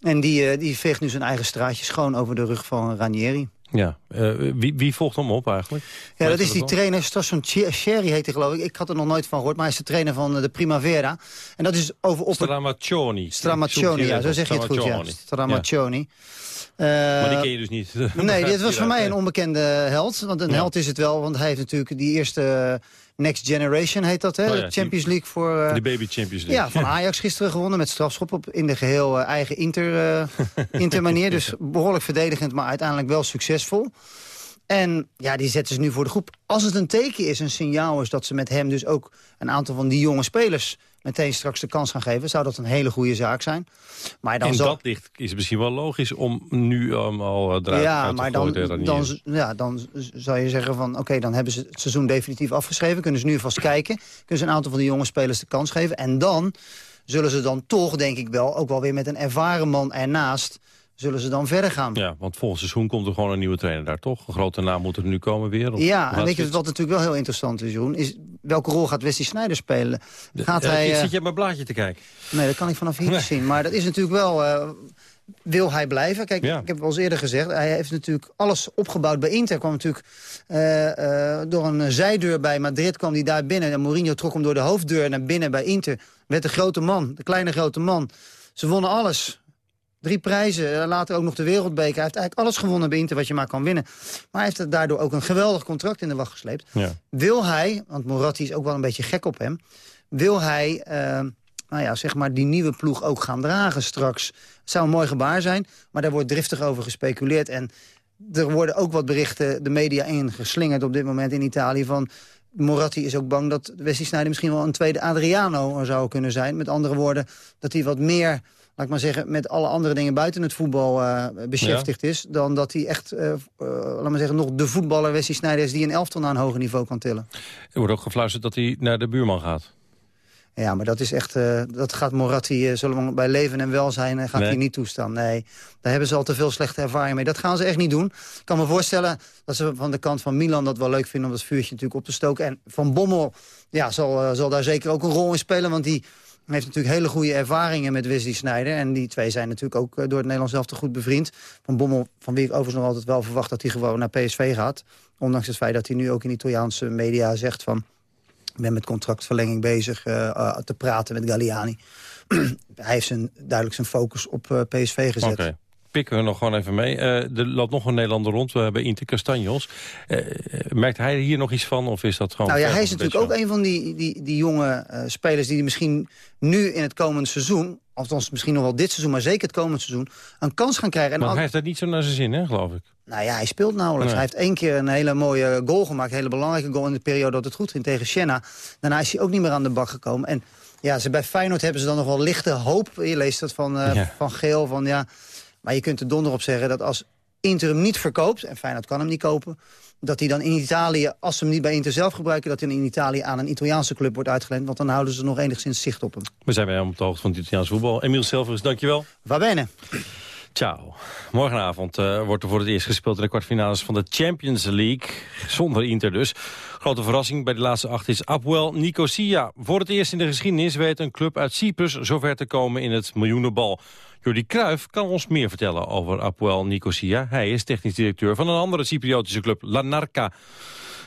En die, uh, die veegt nu zijn eigen straatje schoon over de rug van Ranieri. Ja, uh, wie, wie volgt hem op eigenlijk? Ja, dat is die trainer, Stasson Sherry heet hij geloof ik. Ik had er nog nooit van gehoord, maar hij is de trainer van de Primavera. En dat is over... Op Stramaccioni. Stramaccioni, ja, zo zeg je het goed, ja. Stramaccioni. Ja. Uh, maar die ken je dus niet. nee, dit was [laughs] voor mij een onbekende held. Want een ja. held is het wel, want hij heeft natuurlijk die eerste... Next Generation heet dat, hè? Oh ja, Champions League voor... Uh, de baby Champions League. Ja, van [laughs] Ajax gisteren gewonnen met strafschop op in de geheel uh, eigen inter, [laughs] uh, inter manier. Dus behoorlijk verdedigend, maar uiteindelijk wel succesvol. En ja, die zetten ze nu voor de groep. Als het een teken is, een signaal is dat ze met hem dus ook een aantal van die jonge spelers meteen straks de kans gaan geven, zou dat een hele goede zaak zijn. Maar dan In zal... dat licht is het misschien wel logisch om nu um, al eruit ja, uit te maar dan, dan, ja, dan zou je zeggen van oké, okay, dan hebben ze het seizoen definitief afgeschreven. Kunnen ze nu vast kijken. Kunnen ze een aantal van die jonge spelers de kans geven. En dan zullen ze dan toch, denk ik wel, ook wel weer met een ervaren man ernaast zullen ze dan verder gaan. Ja, want volgend seizoen komt er gewoon een nieuwe trainer daar, toch? Een grote naam moet er nu komen weer. Ja, en weet je wat natuurlijk wel heel interessant is, Jeroen? Is welke rol gaat Wesley Sneijder spelen? Gaat ja, hij, Zit je op mijn blaadje te kijken? Nee, dat kan ik vanaf hier nee. zien. Maar dat is natuurlijk wel... Uh, wil hij blijven? Kijk, ja. ik heb het al eerder gezegd. Hij heeft natuurlijk alles opgebouwd bij Inter. kwam natuurlijk uh, uh, door een zijdeur bij Madrid kwam hij daar binnen. En Mourinho trok hem door de hoofddeur naar binnen bij Inter. Werd de grote man, de kleine grote man. Ze wonnen alles. Drie prijzen, later ook nog de wereldbeker. Hij heeft eigenlijk alles gewonnen bij Inter wat je maar kan winnen. Maar hij heeft daardoor ook een geweldig contract in de wacht gesleept. Ja. Wil hij, want Moratti is ook wel een beetje gek op hem... wil hij uh, nou ja, zeg maar die nieuwe ploeg ook gaan dragen straks? Het zou een mooi gebaar zijn, maar daar wordt driftig over gespeculeerd. En er worden ook wat berichten de media ingeslingerd op dit moment in Italië... van Moratti is ook bang dat Wesley Sneijder misschien wel een tweede Adriano zou kunnen zijn. Met andere woorden, dat hij wat meer laat ik maar zeggen, met alle andere dingen buiten het voetbal uh, beschäftigd ja. is... dan dat hij echt, uh, uh, laat maar zeggen, nog de voetballer Wesley Sneijder is... die een elftal naar een hoger niveau kan tillen. Er wordt ook gefluisterd dat hij naar de buurman gaat. Ja, maar dat is echt, uh, dat gaat Moratti, uh, zullen we bij leven en welzijn, uh, gaat nee. hij niet toestaan. Nee, daar hebben ze al te veel slechte ervaring mee. Dat gaan ze echt niet doen. Ik kan me voorstellen dat ze van de kant van Milan dat wel leuk vinden om dat vuurtje natuurlijk op te stoken. En Van Bommel ja, zal, zal daar zeker ook een rol in spelen, want die heeft natuurlijk hele goede ervaringen met Wesley Sneijder. En die twee zijn natuurlijk ook door het Nederlands zelf te goed bevriend. Van Bommel, van wie ik overigens nog altijd wel verwacht dat hij gewoon naar PSV gaat. Ondanks het feit dat hij nu ook in Italiaanse media zegt van... ik ben met contractverlenging bezig uh, uh, te praten met Galliani. [clears throat] hij heeft zijn, duidelijk zijn focus op PSV gezet. Okay pikken we nog gewoon even mee. Uh, er loopt nog een Nederlander rond. We hebben Inter Castanjos. Uh, merkt hij hier nog iets van? Of is dat gewoon... Nou ja, hij is natuurlijk ook een van die, die, die jonge uh, spelers... die misschien nu in het komende seizoen... althans misschien nog wel dit seizoen, maar zeker het komende seizoen... een kans gaan krijgen. En maar hij heeft dat niet zo naar zijn zin, hè, geloof ik. Nou ja, hij speelt nauwelijks. Nee. Hij heeft één keer een hele mooie goal gemaakt. Een hele belangrijke goal in de periode dat het goed ging tegen Siena. Daarna is hij ook niet meer aan de bak gekomen. En ja, ze, bij Feyenoord hebben ze dan nog wel lichte hoop. Je leest dat van, ja. van Geel, van ja... Maar je kunt er donder op zeggen dat als Inter hem niet verkoopt... en Feyenoord kan hem niet kopen... dat hij dan in Italië, als ze hem niet bij Inter zelf gebruiken... dat hij in Italië aan een Italiaanse club wordt uitgeleend. Want dan houden ze nog enigszins zicht op hem. We zijn weer op de hoogte van het Italiaanse voetbal. Emiel Selvers, dankjewel. Va bene. Ciao. Morgenavond uh, wordt er voor het eerst gespeeld in de kwartfinales van de Champions League. Zonder Inter dus. Grote verrassing bij de laatste acht is Apoel Nicosia. Voor het eerst in de geschiedenis weet een club uit Cyprus zover te komen in het miljoenenbal. Jordi Cruijff kan ons meer vertellen over Apoel Nicosia. Hij is technisch directeur van een andere Cypriotische club, Lanarka.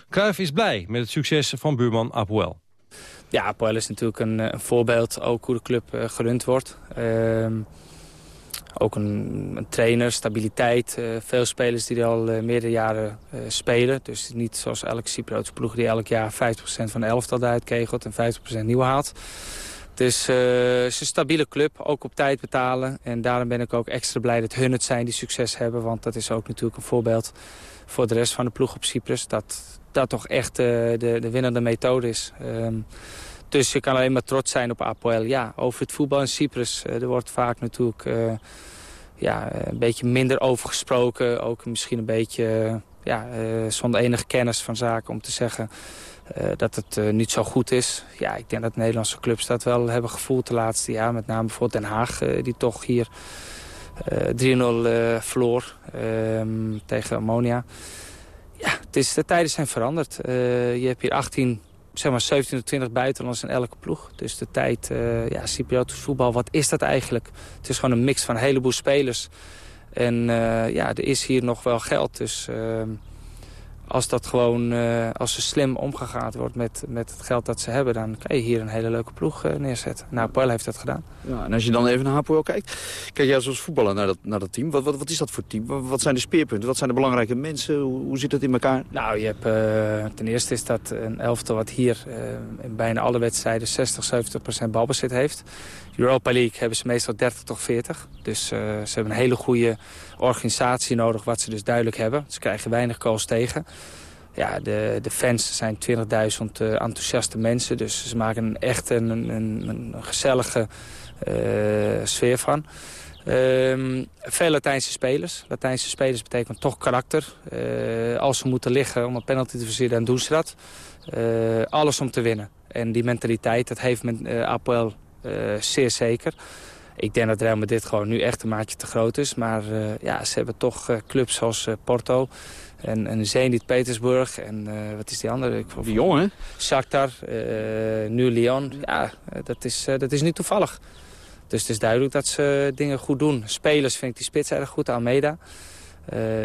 Cruijff is blij met het succes van buurman Apoel. Ja, Apoel is natuurlijk een, een, voorbeeld ook hoe de club uh, gerund wordt. Uh, ook een, een, trainer, stabiliteit. Uh, veel spelers die er al meerdere jaren spelen. Dus niet zoals elke Cypriotische ploeg die elk jaar 50% van de elftal eruit kegelt en 50% nieuw haalt. Dus uh, het is een stabiele club, ook op tijd betalen. En daarom ben ik ook extra blij dat hun het zijn die succes hebben. Want dat is ook natuurlijk een voorbeeld voor de rest van de ploeg op Cyprus. Dat dat toch echt uh, de, de winnende methode is. Um, dus je kan alleen maar trots zijn op Apoel. Ja, over het voetbal in Cyprus. Uh, er wordt vaak natuurlijk ja, een beetje minder over gesproken. Ook misschien een beetje ja, zonder enige kennis van zaken om te zeggen... Uh, dat het uh, niet zo goed is. Ja, ik denk dat Nederlandse clubs dat wel hebben gevoeld de laatste jaar. Met name bijvoorbeeld Den Haag, uh, die toch hier 3-0 verloor ehm, tegen Ammonia. Ja, de tijden zijn veranderd. je hebt hier 18, zeg maar 17 tot 20 buitenlanders in elke ploeg. Dus de tijd, ja, Cypriotisch voetbal, wat is dat eigenlijk? Het is gewoon een mix van een heleboel spelers. En ja, er is hier nog wel geld, dus ehm, als dat gewoon, uh, als er slim omgegaan wordt met, met het geld dat ze hebben... dan kan je hier een hele leuke ploeg uh, neerzetten. Nou, Paul heeft dat gedaan. Ja, en als je dan even naar Hapoel kijkt... kijk jij als voetballer naar dat, naar dat team. Wat, wat, wat is dat voor team? Wat, zijn de speerpunten? Wat zijn de belangrijke mensen? Hoe, hoe zit het in elkaar? Nou, je hebt, uh, ten eerste is dat een elftal wat hier in bijna alle wedstrijden... 60, 70 procent balbezit heeft. Europa League hebben ze meestal 30 tot 40. Dus ze hebben een hele goede organisatie nodig, wat ze dus duidelijk hebben. Ze krijgen weinig goals tegen. Ja, de, de fans zijn 20.000 uh, enthousiaste mensen. Dus ze maken echt een, een, een gezellige uh, sfeer van. Um, veel Latijnse spelers. Latijnse spelers betekent toch karakter. Als ze moeten liggen om een penalty te versieren, dan doen ze dat. Alles om te winnen. En die mentaliteit, dat heeft met uh, Apoel zeer zeker. Ik denk dat Real Madrid gewoon nu echt een maatje te groot is. Maar ja, ze hebben toch clubs zoals Porto en, en Zenit Petersburg. En wat is die andere? Ik, Lyon, hè? Shakhtar, nu Lyon. Ja, dat is, dat is niet toevallig. Dus het is duidelijk dat ze dingen goed doen. Spelers vind ik die spits erg goed, Almeida.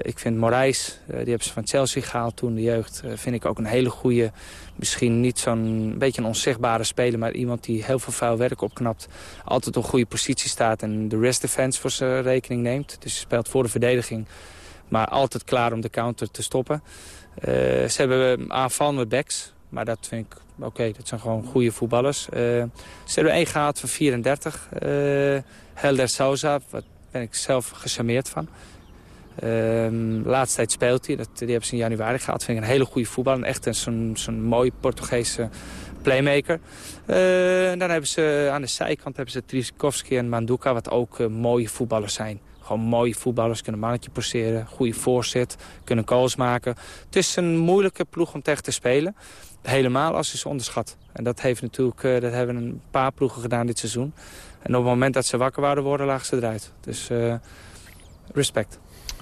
Ik vind Moraes, die hebben ze van Chelsea gehaald toen de jeugd... vind ik ook een hele goede, misschien niet zo'n beetje een onzichtbare speler... maar iemand die heel veel vuil werk opknapt. Altijd op een goede positie staat en de rest defense voor zijn rekening neemt. Dus hij speelt voor de verdediging maar altijd klaar om de counter te stoppen. Ze hebben aanvallende backs. Maar dat vind ik, oké, dat zijn gewoon goede voetballers. Ze hebben één gehad van 34. Uh, Helder Souza, daar ben ik zelf gecharmeerd van. Uh, laatste tijd speelt hij, dat, die hebben ze in januari gehad. Vind ik een hele goede voetballer. Echt zo'n zo'n mooi Portugese playmaker. en dan hebben ze aan de zijkant hebben ze Triskowski en Manduka, wat ook mooie voetballers zijn. Gewoon mooie voetballers, kunnen mannetje passeren, goede voorzet, kunnen goals maken. Het is een moeilijke ploeg om tegen te spelen. Helemaal als ze onderschat. En dat, heeft natuurlijk, uh, dat hebben een paar ploegen gedaan dit seizoen. En op het moment dat ze wakker waren worden, lagen ze eruit. Dus respect.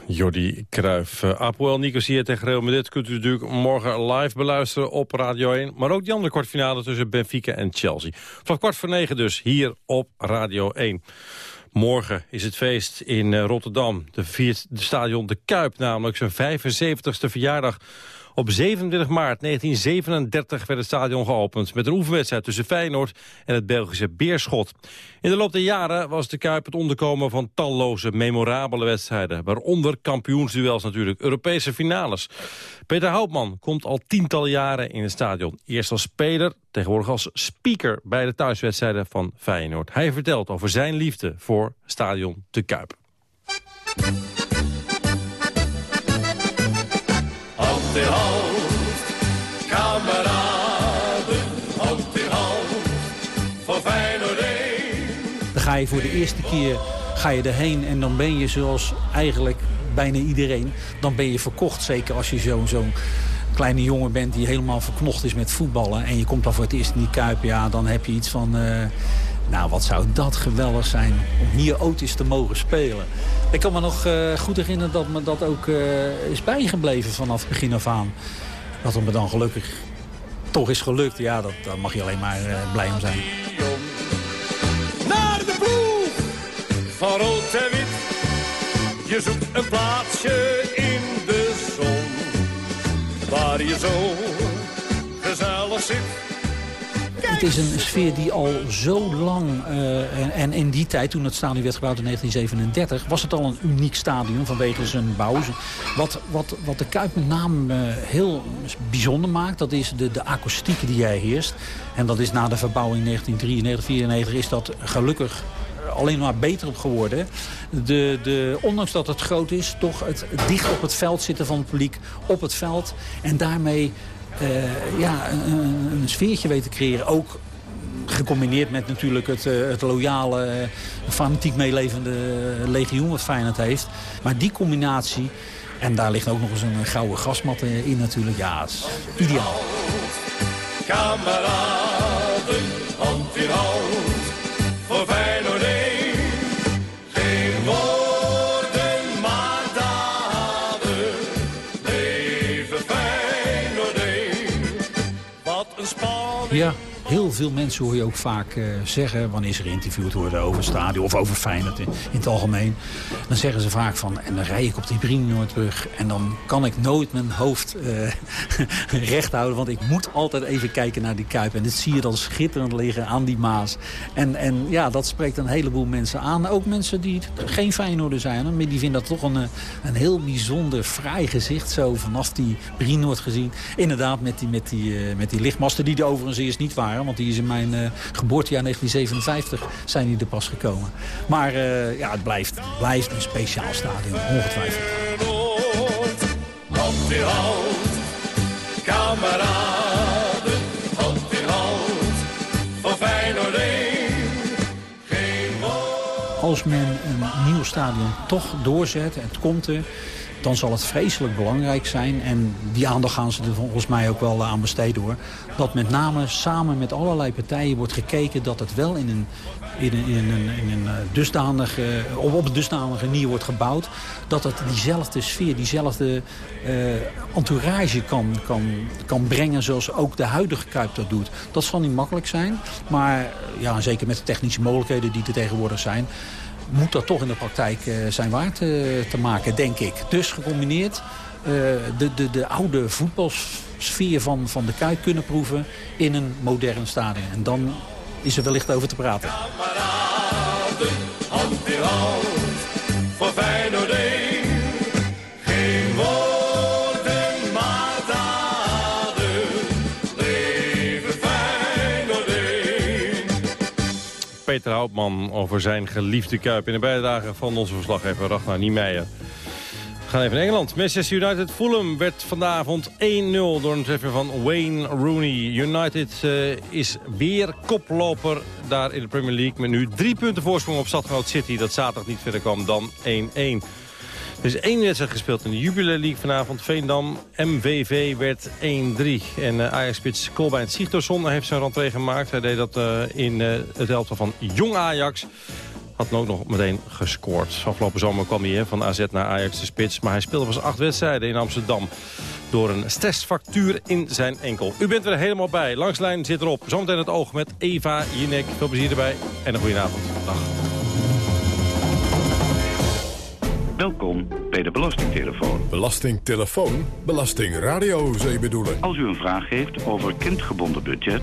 Jordi Cruijff. Uh, Apoel Nicosia tegen Real Madrid kunt u natuurlijk morgen live beluisteren op Radio 1. Maar ook die andere kwartfinale tussen Benfica en Chelsea. Van kwart voor negen dus hier op Radio 1. Morgen is het feest in eh, Rotterdam. De de stadion De Kuip, namelijk zijn 75ste verjaardag. Op 27 maart 1937 werd het stadion geopend... met een oefenwedstrijd tussen Feyenoord en het Belgische Beerschot. In de loop der jaren was de Kuip het onderkomen van talloze memorabele wedstrijden... waaronder kampioensduels natuurlijk, Europese finales. Peter Houtman komt al tientallen jaren in het stadion. Eerst als speler, tegenwoordig als speaker bij de thuiswedstrijden van Feyenoord. Hij vertelt over zijn liefde voor stadion De Kuip. Hand in kameraden, hand in voor Feyenoord 1. Dan ga je voor de eerste keer ga je erheen en dan ben je zoals eigenlijk bijna iedereen. Dan ben je verkocht, zeker als je zo'n zo kleine jongen bent die helemaal verknocht is met voetballen. En je komt dan voor het eerst in die Kuip, ja, dan heb je iets van... Uh, nou, wat zou dat geweldig zijn om hier Otis te mogen spelen. Ik kan me nog uh, goed herinneren dat me dat ook uh, is bijgebleven vanaf begin af aan. Dat we me dan gelukkig toch is gelukt, ja, dat, daar mag je alleen maar blij om zijn. Naar de ploeg van rood en wit. Je zoekt een plaatsje in de zon. Waar je zo gezellig zit het is een sfeer die al zo lang... Uh, en, en, in die tijd, toen het stadion werd gebouwd in 1937... was het al een uniek stadion vanwege zijn bouw. Wat, wat, wat de Kuip met name uh, heel bijzonder maakt... dat is de, de akoestiek die jij heerst. En dat is na de verbouwing 1993, 94 is dat gelukkig alleen maar beter op geworden. De, de, ondanks dat het groot is, toch het dicht op het veld zitten van het publiek. Op het veld. En daarmee ja, een, sfeertje weten creëren. Ook gecombineerd met natuurlijk het, uh, het loyale, uh, fanatiek meelevende legioen wat Feyenoord heeft. Maar die combinatie, en daar ligt ook nog eens een gouden gasmat in natuurlijk, ja, is ideaal. Kameraden, heel veel mensen hoor je ook vaak uh, zeggen... wanneer ze geïnterviewd worden over het stadion of over Feyenoord in, het algemeen. Dan zeggen ze vaak van, en dan rij ik op die Brienenoordbrug... en dan kan ik nooit mijn hoofd uh, [laughs] recht houden... want ik moet altijd even kijken naar die Kuip. En dit zie je dan schitterend liggen aan die Maas. En, en ja, dat spreekt een heleboel mensen aan. Ook mensen die geen Feyenoorder zijn... maar die vinden dat toch een, eh, een heel bijzonder fraai gezicht... zo vanaf die Brienenoord gezien. Inderdaad, met die, met die, met die lichtmasten die er overigens eerst niet waren want die is in mijn uh, geboortejaar 1957 zijn die er pas gekomen. Maar uh, ja, het blijft, blijft een speciaal stadion, ongetwijfeld. Hand in hand, kameraden, hand in hand, van Feyenoord Als men een nieuw stadion toch doorzet, en het komt er dan zal het vreselijk belangrijk zijn... en die aandacht gaan ze er volgens mij ook wel aan besteden hoor... dat met name samen met allerlei partijen wordt gekeken... dat het wel in een, in een, in een, in een eh, dusdanige, op, op een dusdanige manier wordt gebouwd... dat het diezelfde sfeer, diezelfde entourage kan, kan, kan brengen... zoals ook de huidige Kuip dat doet. Dat zal niet makkelijk zijn, maar ja, zeker met de technische mogelijkheden die er tegenwoordig zijn moet dat toch in de praktijk eh, zijn waard eh, te maken, denk ik. Dus gecombineerd eh, de, de, de oude voetbalsfeer van, van de Kuip kunnen proeven in een modern stadion. En dan is er wellicht over te praten. Peter over zijn geliefde Kuip... in de bijdrage van onze verslaggever Ragnar Niemeyer. We gaan even naar Engeland. Manchester United Fulham werd vanavond 1-0 door een treffer van Wayne Rooney. United uh, is weer koploper daar in de Premier League... met nu drie punten voorsprong op stadgenoot City... dat zaterdag niet verder kwam dan 1-1. Er is één wedstrijd gespeeld in de Jubilee League vanavond. Veendam, MVV werd 1-3. En uh, Ajax-spits Colbein Sigtorsson heeft zijn rentree gemaakt. Hij deed dat uh, in uh, het elftal van Jong Ajax. Had ook nog meteen gescoord. Afgelopen zomer kwam hij van AZ naar Ajax de spits. Maar hij speelde pas acht wedstrijden in Amsterdam. Door een stressfactuur in zijn enkel. U bent er helemaal bij. Langslijn zit erop. Zometeen het oog met Eva Jinek. Veel plezier erbij en een goede avond. Dag. Welkom bij de Belastingtelefoon. Belastingtelefoon? Belastingradio, zou je bedoelen? Als u een vraag heeft over kindgebonden budget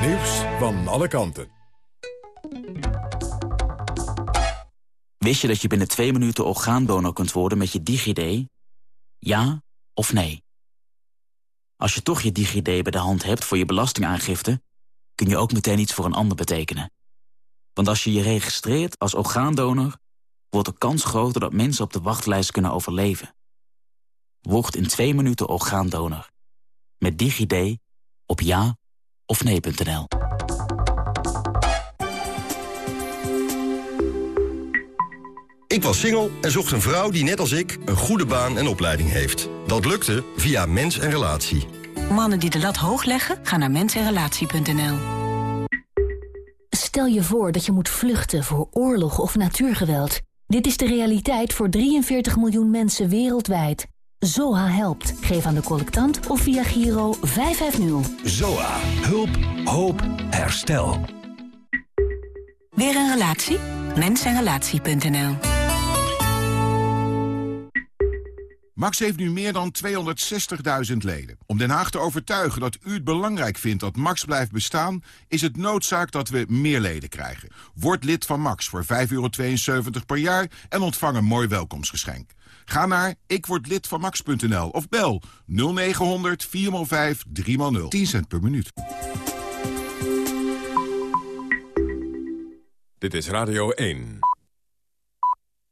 Nieuws van alle kanten. Wist je dat je binnen twee minuten orgaandonor kunt worden met je DigiD? Ja of nee? Als je toch je DigiD bij de hand hebt voor je belastingaangifte... kun je ook meteen iets voor een ander betekenen. Want als je je registreert als orgaandonor... wordt de kans groter dat mensen op de wachtlijst kunnen overleven. Word in twee minuten orgaandonor. Met DigiD op ja of nee.nl. Ik was single en zocht een vrouw die net als ik een goede baan en opleiding heeft. Dat lukte via Mens en Relatie. Mannen die de lat hoog leggen, gaan naar mensenrelatie.nl. Stel je voor dat je moet vluchten voor oorlog of natuurgeweld. Dit is de realiteit voor 43 miljoen mensen wereldwijd. ZOA helpt. Geef aan de collectant of via Giro 550. ZOA. Hulp, hoop, herstel. Weer een relatie? Mensenrelatie.nl Max heeft nu meer dan 260.000 leden. Om Den Haag te overtuigen dat u het belangrijk vindt dat Max blijft bestaan... is het noodzaak dat we meer leden krijgen. Word lid van Max voor 5,72 per jaar en ontvang een mooi welkomstgeschenk. Ga naar ikwordlidvanmax.nl of bel 0900 405 3x0. 10 cent per minuut. Dit is Radio 1.